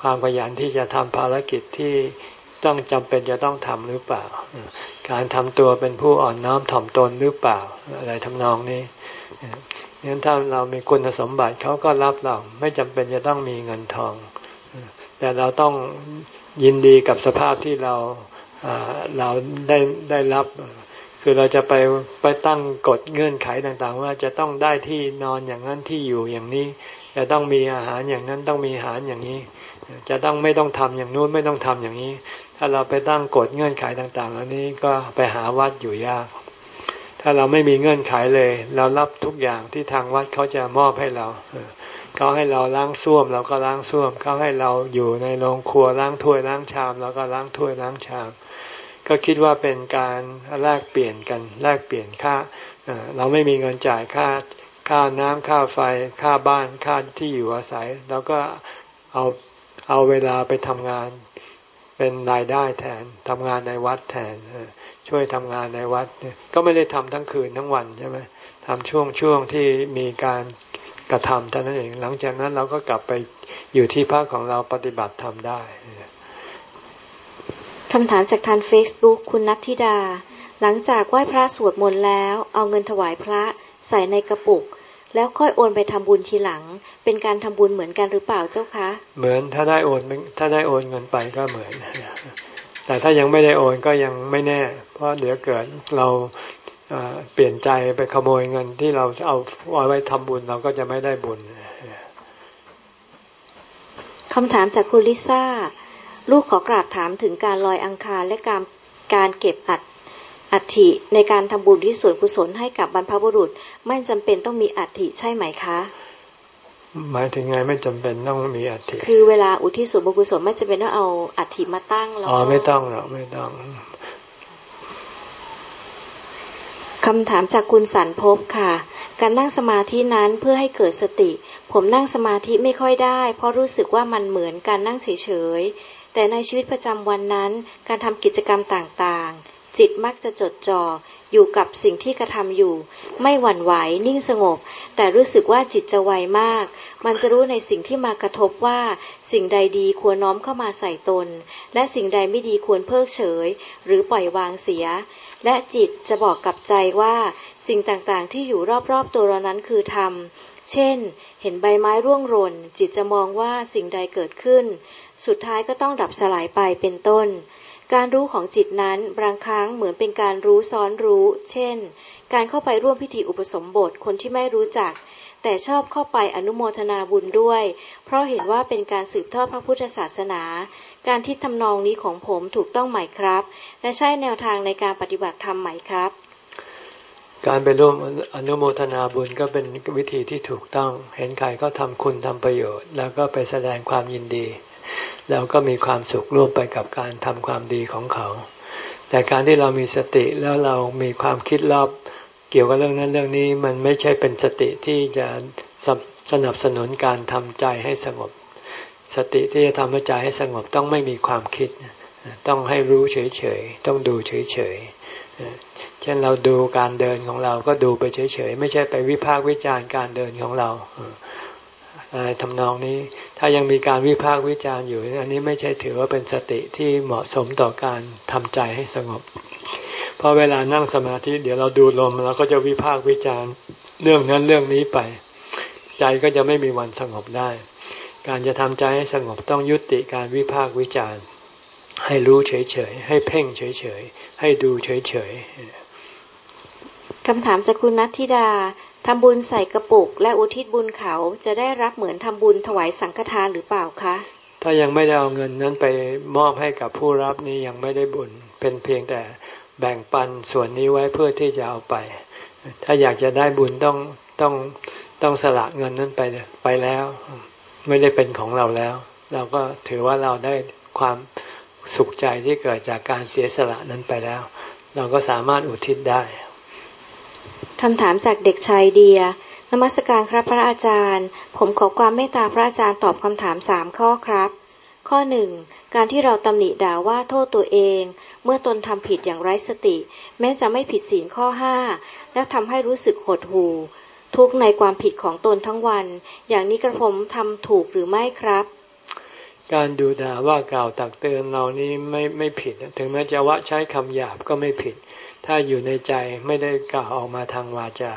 ความขยันที่จะทำภารกิจที่ ต้องจำเป็นจะต้องทำหรือเปล่า การทำตัวเป็นผู้อ่อนน้อมถ่อมตนหรือเปล่า อะไรทำนองนี้งั้นถ้าเรามีคุณสมบัติเขาก็รับเรา ไม่จำเป็นจะต้องมีเงินทอง แต่เราต้องยินดีกับสภาพที่เราเราได้ได้รับ คือเราจะไปไปตั้งกฎเงื่อนไขต่างๆ ว่าจะต้องได้ที่นอนอย่างนั้นที่อยู่อย่างนี้ จะต้องมีอาหารอย่างนั้นต้องมีอาหารอย่างนี้ จะต้องไม่ต้องทำอย่างนู้นไม่ต้องทำอย่างนี้ ถ้าเราไปตั้งกฎเงื่อนไขต่างๆเหล่านี้ก็ไปหาวัดอยู่ยาก ถ้าเราไม่มีเงื่อนไขเลย เรารับทุกอย่างที่ทางวัดเขาจะมอบให้เราเขาให้เราล้างส้วมเราก็ล้างส้วมเขาให้เราอยู่ในโรงครัวล้างถ้วยล้างชามเราก็ล้างถ้วยล้างชาม ก็คิดว่าเป็นการแลกเปลี่ยนกันแลกเปลี่ยนค่าเราไม่มีเงินจ่ายค่าค่าน้ำค่าไฟ ค่าบ้าน ค่าที่อยู่อาศัยเราก็เอา เอาเวลาไปทำงานเป็นรายได้แทนทำงานในวัดแทนช่วยทำงานในวัดก็ไม่ได้ทำทั้งคืนทั้งวันใช่ไหมทำช่วงช่วงที่มีการกระทำเท่านั้นเอง หลังจากนั้นเราก็กลับไปอยู่ที่พักของเราปฏิบัติทำได้คำถามจากทาง Facebook คุณนัทธิดา หลังจากไหว้พระสวดมนต์แล้ว เอาเงินถวายพระใส่ในกระปุก แล้วค่อยโอนไปทำบุญทีหลัง เป็นการทำบุญเหมือนกันหรือเปล่าเจ้าคะ เหมือนถ้าได้โอนถ้าได้โอนเงินไปก็เหมือน แต่ถ้ายังไม่ได้โอนก็ยังไม่แน่ เพราะเดี๋ยวเกิดเราเปลี่ยนใจไปขโมยเงินที่เราเอาเอาไว้ทำบุญเราก็จะไม่ได้บุญคำถามจากคุณลิซ่า ลูกขอกราบถามถึงการลอยอังคารและการการเก็บอัด อัฐิในการทำบุญที่ส่วนกุศลให้กับบรรพบุรุษ ไม่จำเป็นต้องมีอัฐิใช่ไหมคะ หมายถึงไงไม่จำเป็นต้องมีอัฐิคือเวลาอุทิศส่วนบุญกุศลไม่จำเป็นต้องเอาอัฐิมาตั้งแล้วอ๋อไม่ต้องหรอกไม่ต้องคำถามจากคุณสันพบค่ะ การนั่งสมาธินั้นเพื่อให้เกิดสติ ผมนั่งสมาธิไม่ค่อยได้ เพราะรู้สึกว่ามันเหมือนการนั่งเฉยแต่ในชีวิตประจำวันนั้น การทำกิจกรรมต่างๆ จิตมักจะจดจอ่ออยู่กับสิ่งที่กระทำอยู่ ไม่หวั่นไหวนิ่งสงบ แต่รู้สึกว่าจิตจะไวมาก มันจะรู้ในสิ่งที่มากระทบว่า สิ่งใดดีควรน้อมเข้ามาใส่ตน และสิ่งใดไม่ดีควรเพิกเฉย หรือปล่อยวางเสีย และจิตจะบอกกับใจว่า สิ่งต่างๆที่อยู่รอบๆตัวเรานั้นคือธรรมเช่น เห็นใบไม้ร่วงหล่นจิตจะมองว่าสิ่งใดเกิดขึ้น สุดท้ายก็ต้องดับสลายไปเป็นต้น การรู้ของจิตนั้นบางครั้งเหมือนเป็นการรู้ซ้อนรู้ เช่น การเข้าไปร่วมพิธีอุปสมบทคนที่ไม่รู้จัก แต่ชอบเข้าไปอนุโมทนาบุญด้วย เพราะเห็นว่าเป็นการสืบทอดพระพุทธศาสนา การที่ทำนองนี้ของผมถูกต้องไหมครับ และใช่แนวทางในการปฏิบัติธรรมไหมครับ การไปร่วมอนุโมทนาบุญก็เป็นวิธีที่ถูกต้อง เห็นใครก็ทำคุณทำประโยชน์ แล้วก็ไปแสดงความยินดี เราก็มีความสุขร่วมไปกับการทำความดีของเขา แต่การที่เรามีสติแล้วเรามีความคิดรอบเกี่ยวกับเรื่องนั้นเรื่องนี้มันไม่ใช่เป็นสติที่จะสนับสนุนการทำใจให้สงบ สติที่จะทำให้ใจให้สงบต้องไม่มีความคิด ต้องให้รู้เฉยๆ ต้องดูเฉยๆ เช่นเราดูการเดินของเราก็ดูไปเฉยๆ ไม่ใช่ไปวิพากษ์วิจารณ์การเดินของเรา อะไรทำนองนี้ ถ้ายังมีการวิพากษ์วิจารณ์อยู่ อันนี้ไม่ใช่ถือว่าเป็นสติที่เหมาะสมต่อการทำใจให้สงบ เพราะเวลานั่งสมาธิเดี๋ยวเราดูลมเราก็จะวิพากษ์วิจารณ์เรื่องนั้นเรื่องนี้ไป ใจก็จะไม่มีวันสงบได้ การจะทำใจให้สงบต้องยุติการวิพากษ์วิจารณ์ ให้รู้เฉยๆให้เพ่งเฉยๆให้ดูเฉยๆ คำถามจากคุณนัทธิดาทำบุญใส่กระปุก และอุทิศบุญเขาจะได้รับเหมือนทำบุญถวายสังฆทานหรือเปล่าคะ ถ้ายังไม่ได้เอาเงินนั้นไปมอบให้กับผู้รับนี้ยังไม่ได้บุญ เป็นเพียงแต่แบ่งปันส่วนนี้ไว้เพื่อที่จะเอาไป ถ้าอยากจะได้บุญต้องต้องต้องสละเงินนั้นไปไปแล้ว ไม่ได้เป็นของเราแล้ว เราก็ถือว่าเราได้ความสุขใจที่เกิดจากการเสียสละนั้นไปแล้ว เราก็สามารถอุทิศได้ คำถามจากเด็กชายเดียนมัสการครับพระอาจารย์ ผมขอความเมตตาพระอาจารย์ตอบคำถามสามข้อครับ ข้อหนึ่งการที่เราตำหนิด่าว่าโทษตัวเอง เมื่อตนทำผิดอย่างไร้สติ แม้จะไม่ผิดศีลข้อห้าและทำให้รู้สึกหดหู่ ทุกในความผิดของตนทั้งวัน อย่างนี้กระผมทำถูกหรือไม่ครับ การดูด่าว่ากล่าวตักเตือนเรานี้ไม่ไม่ผิด ถึงแม้จะว่าใช้คำหยาบก็ไม่ผิด ถ้าอยู่ในใจไม่ได้กล่าวออกมาทางวาจา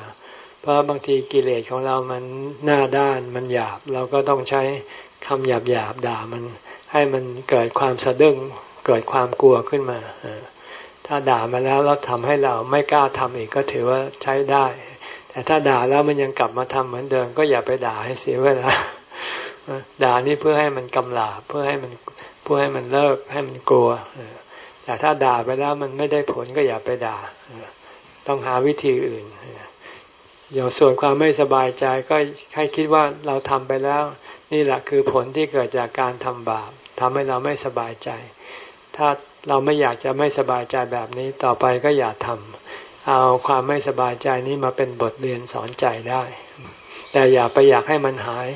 เพราะบางทีกิเลสของเรามันหน้าด้านมันหยาบ เราก็ต้องใช้คำหยาบหยาบด่ามัน ให้มันเกิดความสะดึ้งเกิดความกลัวขึ้นมา ถ้าด่ามาแล้วแล้วทำให้เราไม่กล้าทำอีกก็ถือว่าใช้ได้ แต่ถ้าด่าแล้วมันยังกลับมาทำเหมือนเดิม ก็อย่าไปด่าให้เสียเวลาด่านี่เพื่อให้มันกำลาเพื่อให้มันเพื่อให้มันเลิกให้มันกลัว แต่ถ้าด่าไปแล้วมันไม่ได้ผลก็อย่าไปด่า ต้องหาวิธีอื่นอย่างส่วนความไม่สบายใจก็ให้คิดว่าเราทำไปแล้ว นี่แหละคือผลที่เกิดจากการทำบาปทำให้เราไม่สบายใจ ถ้าเราไม่อยากจะไม่สบายใจแบบนี้ต่อไปก็อย่าทำเอาความไม่สบายใจนี้มาเป็นบทเรียนสอนใจได้ แต่อย่าไปอยากให้มันหาย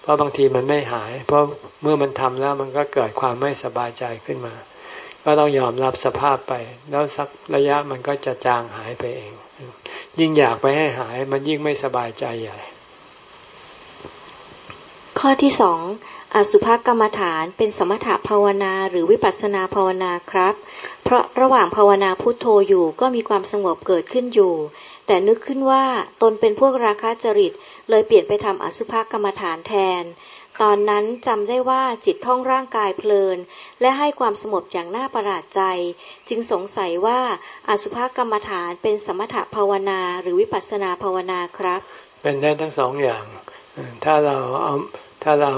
เพราะบางทีมันไม่หาย เพราะเมื่อมันทำแล้วมันก็เกิดความไม่สบายใจขึ้นมา ก็ต้องยอมรับสภาพไป แล้วสักระยะมันก็จะจางหายไปเอง ยิ่งอยากไปให้หาย มันยิ่งไม่สบายใจใหญ่ ข้อที่สองอสุภกรรมฐานเป็นสมถภาวนาหรือวิปัสนาภาวนาครับ เพราะระหว่างภาวนาพุทโธอยู่ก็มีความสงบเกิดขึ้นอยู่ แต่นึกขึ้นว่าตนเป็นพวกราคะจริต เลยเปลี่ยนไปทำอสุภกรรมฐานแทน ตอนนั้นจำได้ว่าจิตท่องร่างกายเพลิน และให้ความสงบอย่างน่าประหลาดใจ จึงสงสัยว่าอสุภกรรมฐานเป็นสมถภาวนาหรือวิปัสนาภาวนาครับ เป็นได้ทั้งสองอย่าง ถ้าเราเอาถ้าเรา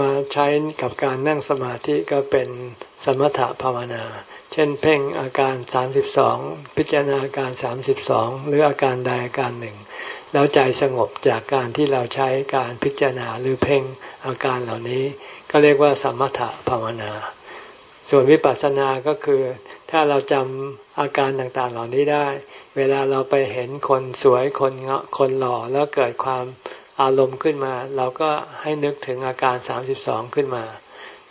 มาใช้กับการนั่งสมาธิก็เป็นสมถภาวนา เช่นเพ่งอาการสามสิบสองพิจารณาอาการสามสิบสองหรืออาการใดอาการหนึ่ง แล้วใจสงบจากการที่เราใช้การพิจารณาหรือเพ่งอาการเหล่านี้ ก็เรียกว่าสมถภาวนา ส่วนวิปัสสนาก็คือ ถ้าเราจำอาการต่างๆเหล่านี้ได้ เวลาเราไปเห็นคนสวยคนเงาะคนหล่อแล้วเกิดความอารมณ์ขึ้นมา เราก็ให้นึกถึงอาการสามสิบสองขึ้นมา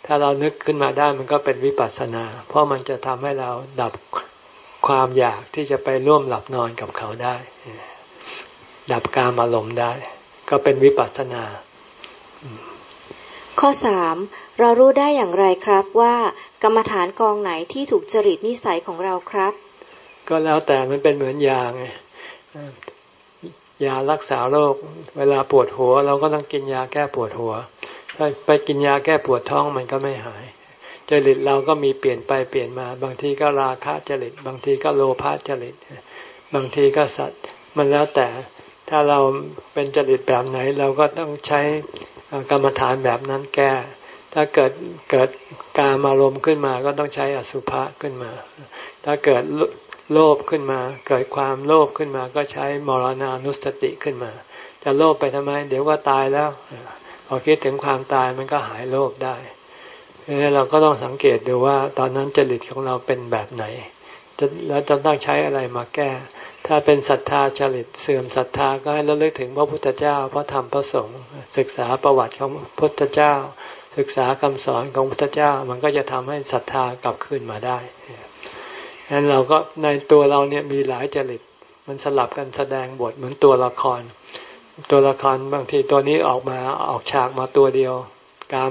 ถ้าเรานึกขึ้นมาได้มันก็เป็นวิปัสสนา เพราะมันจะทำให้เราดับความอยากที่จะไปร่วมหลับนอนกับเขาได้ ดับการอารมณ์ได้ ก็เป็นวิปัสสนา ข้อสามเรารู้ได้อย่างไรครับว่ากรรมฐานกองไหนที่ถูกจริตนิสัยของเราครับ ก็แล้วแต่มันเป็นเหมือนยาไงยารักษาโรค เวลาปวดหัว เราก็ต้องกินยาแก้ปวดหัวไปกินยาแก้ปวดท้องมันก็ไม่หายจริตเราก็มีเปลี่ยนไปเปลี่ยนมา บางทีก็ราคะจริต บางทีก็โลภะจริต บางทีก็สัตว์ มันแล้วแต่ ถ้าเราเป็นจริตแบบไหนเราก็ต้องใช้กรรมฐานแบบนั้นแก้ ถ้าเกิดเกิดการอารมณ์ขึ้นมาก็ต้องใช้อสุภะขึ้นมา ถ้าเกิดโลภขึ้นมา เกิดความโลภขึ้นมาก็ใช้มรณานุสติขึ้นมา จะโลภไปทำไม เดี๋ยวก็ตายแล้ว พอคิดถึงความตายมันก็หายโลภได้เราะนั้นเราก็ต้องสังเกตดูว่าตอนนั้นจริตของเราเป็นแบบไหน แล้วจะต้องใช้อะไรมาแก้ ถ้าเป็นศรัทธาจริตเสื่อมศรัทธาก็ให้ระลึกถึงพระพุทธเจ้าพระธรรมพระสงฆ์ศึกษาประวัติของพระพุทธเจ้า ศึกษาคำสอนของพระพุทธเจ้า มันก็จะทำให้ศรัทธากลับคืนมาได้ฉะนั้นเราก็ในตัวเราเนี่ยมีหลายจริตมันสลับกันแสดงบทเหมือนตัวละคร ตัวละครบางทีตัวนี้ออกมาออกฉากมาตัวเดียว กาม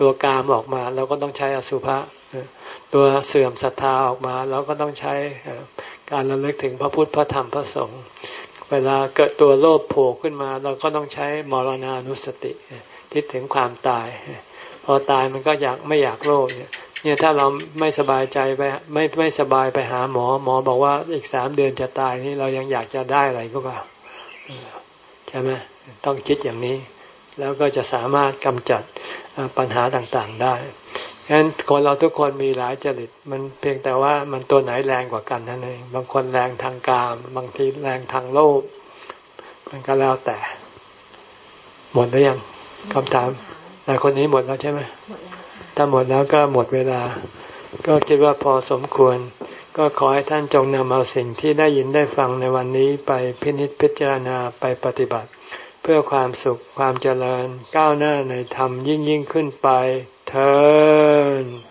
ตัวกามออกมาเราก็ต้องใช้อสุภะ ตัวเสื่อมศรัทธาออกมาเราก็ต้องใช้การระลึกถึงพระพุทธพระธรรมพระสงฆ์เวลาเกิดตัวโลภโผล่ขึ้นมา เราก็ต้องใช้มรณานุสติคิดถึงความตาย พอตายมันก็อยากไม่อยากโลภเนี่ยเนี่ยถ้าเราไม่สบายใจไปไม่ไม่สบายไปหาหมอ หมอบอกว่าอีกสามเดือนจะตายนี่เรายังอยากจะได้อะไรก็เปล่าใช่ไหมต้องคิดอย่างนี้ แล้วก็จะสามารถกำจัดปัญหาต่างๆได้ ฉะนั้นคนเราทุกคนมีหลายจริต มันเพียงแต่ว่ามันตัวไหนแรงกว่ากันนั่นเอง บางคนแรงทางกาม บางทีแรงทางโลภ มันก็แล้วแต่ หมดหรือยังคำถามแต่คนนี้หมดแล้วใช่ไหมหมดแล้วถ้าหมดแล้วก็หมดเวลา ก็คิดว่าพอสมควร ก็ขอให้ท่านจงนำเอาสิ่งที่ได้ยินได้ฟังในวันนี้ไปพินิจพิจารณาไปปฏิบัติ เพื่อความสุขความเจริญก้าวหน้าในธรรมยิ่งยิ่งขึ้นไปเเธอ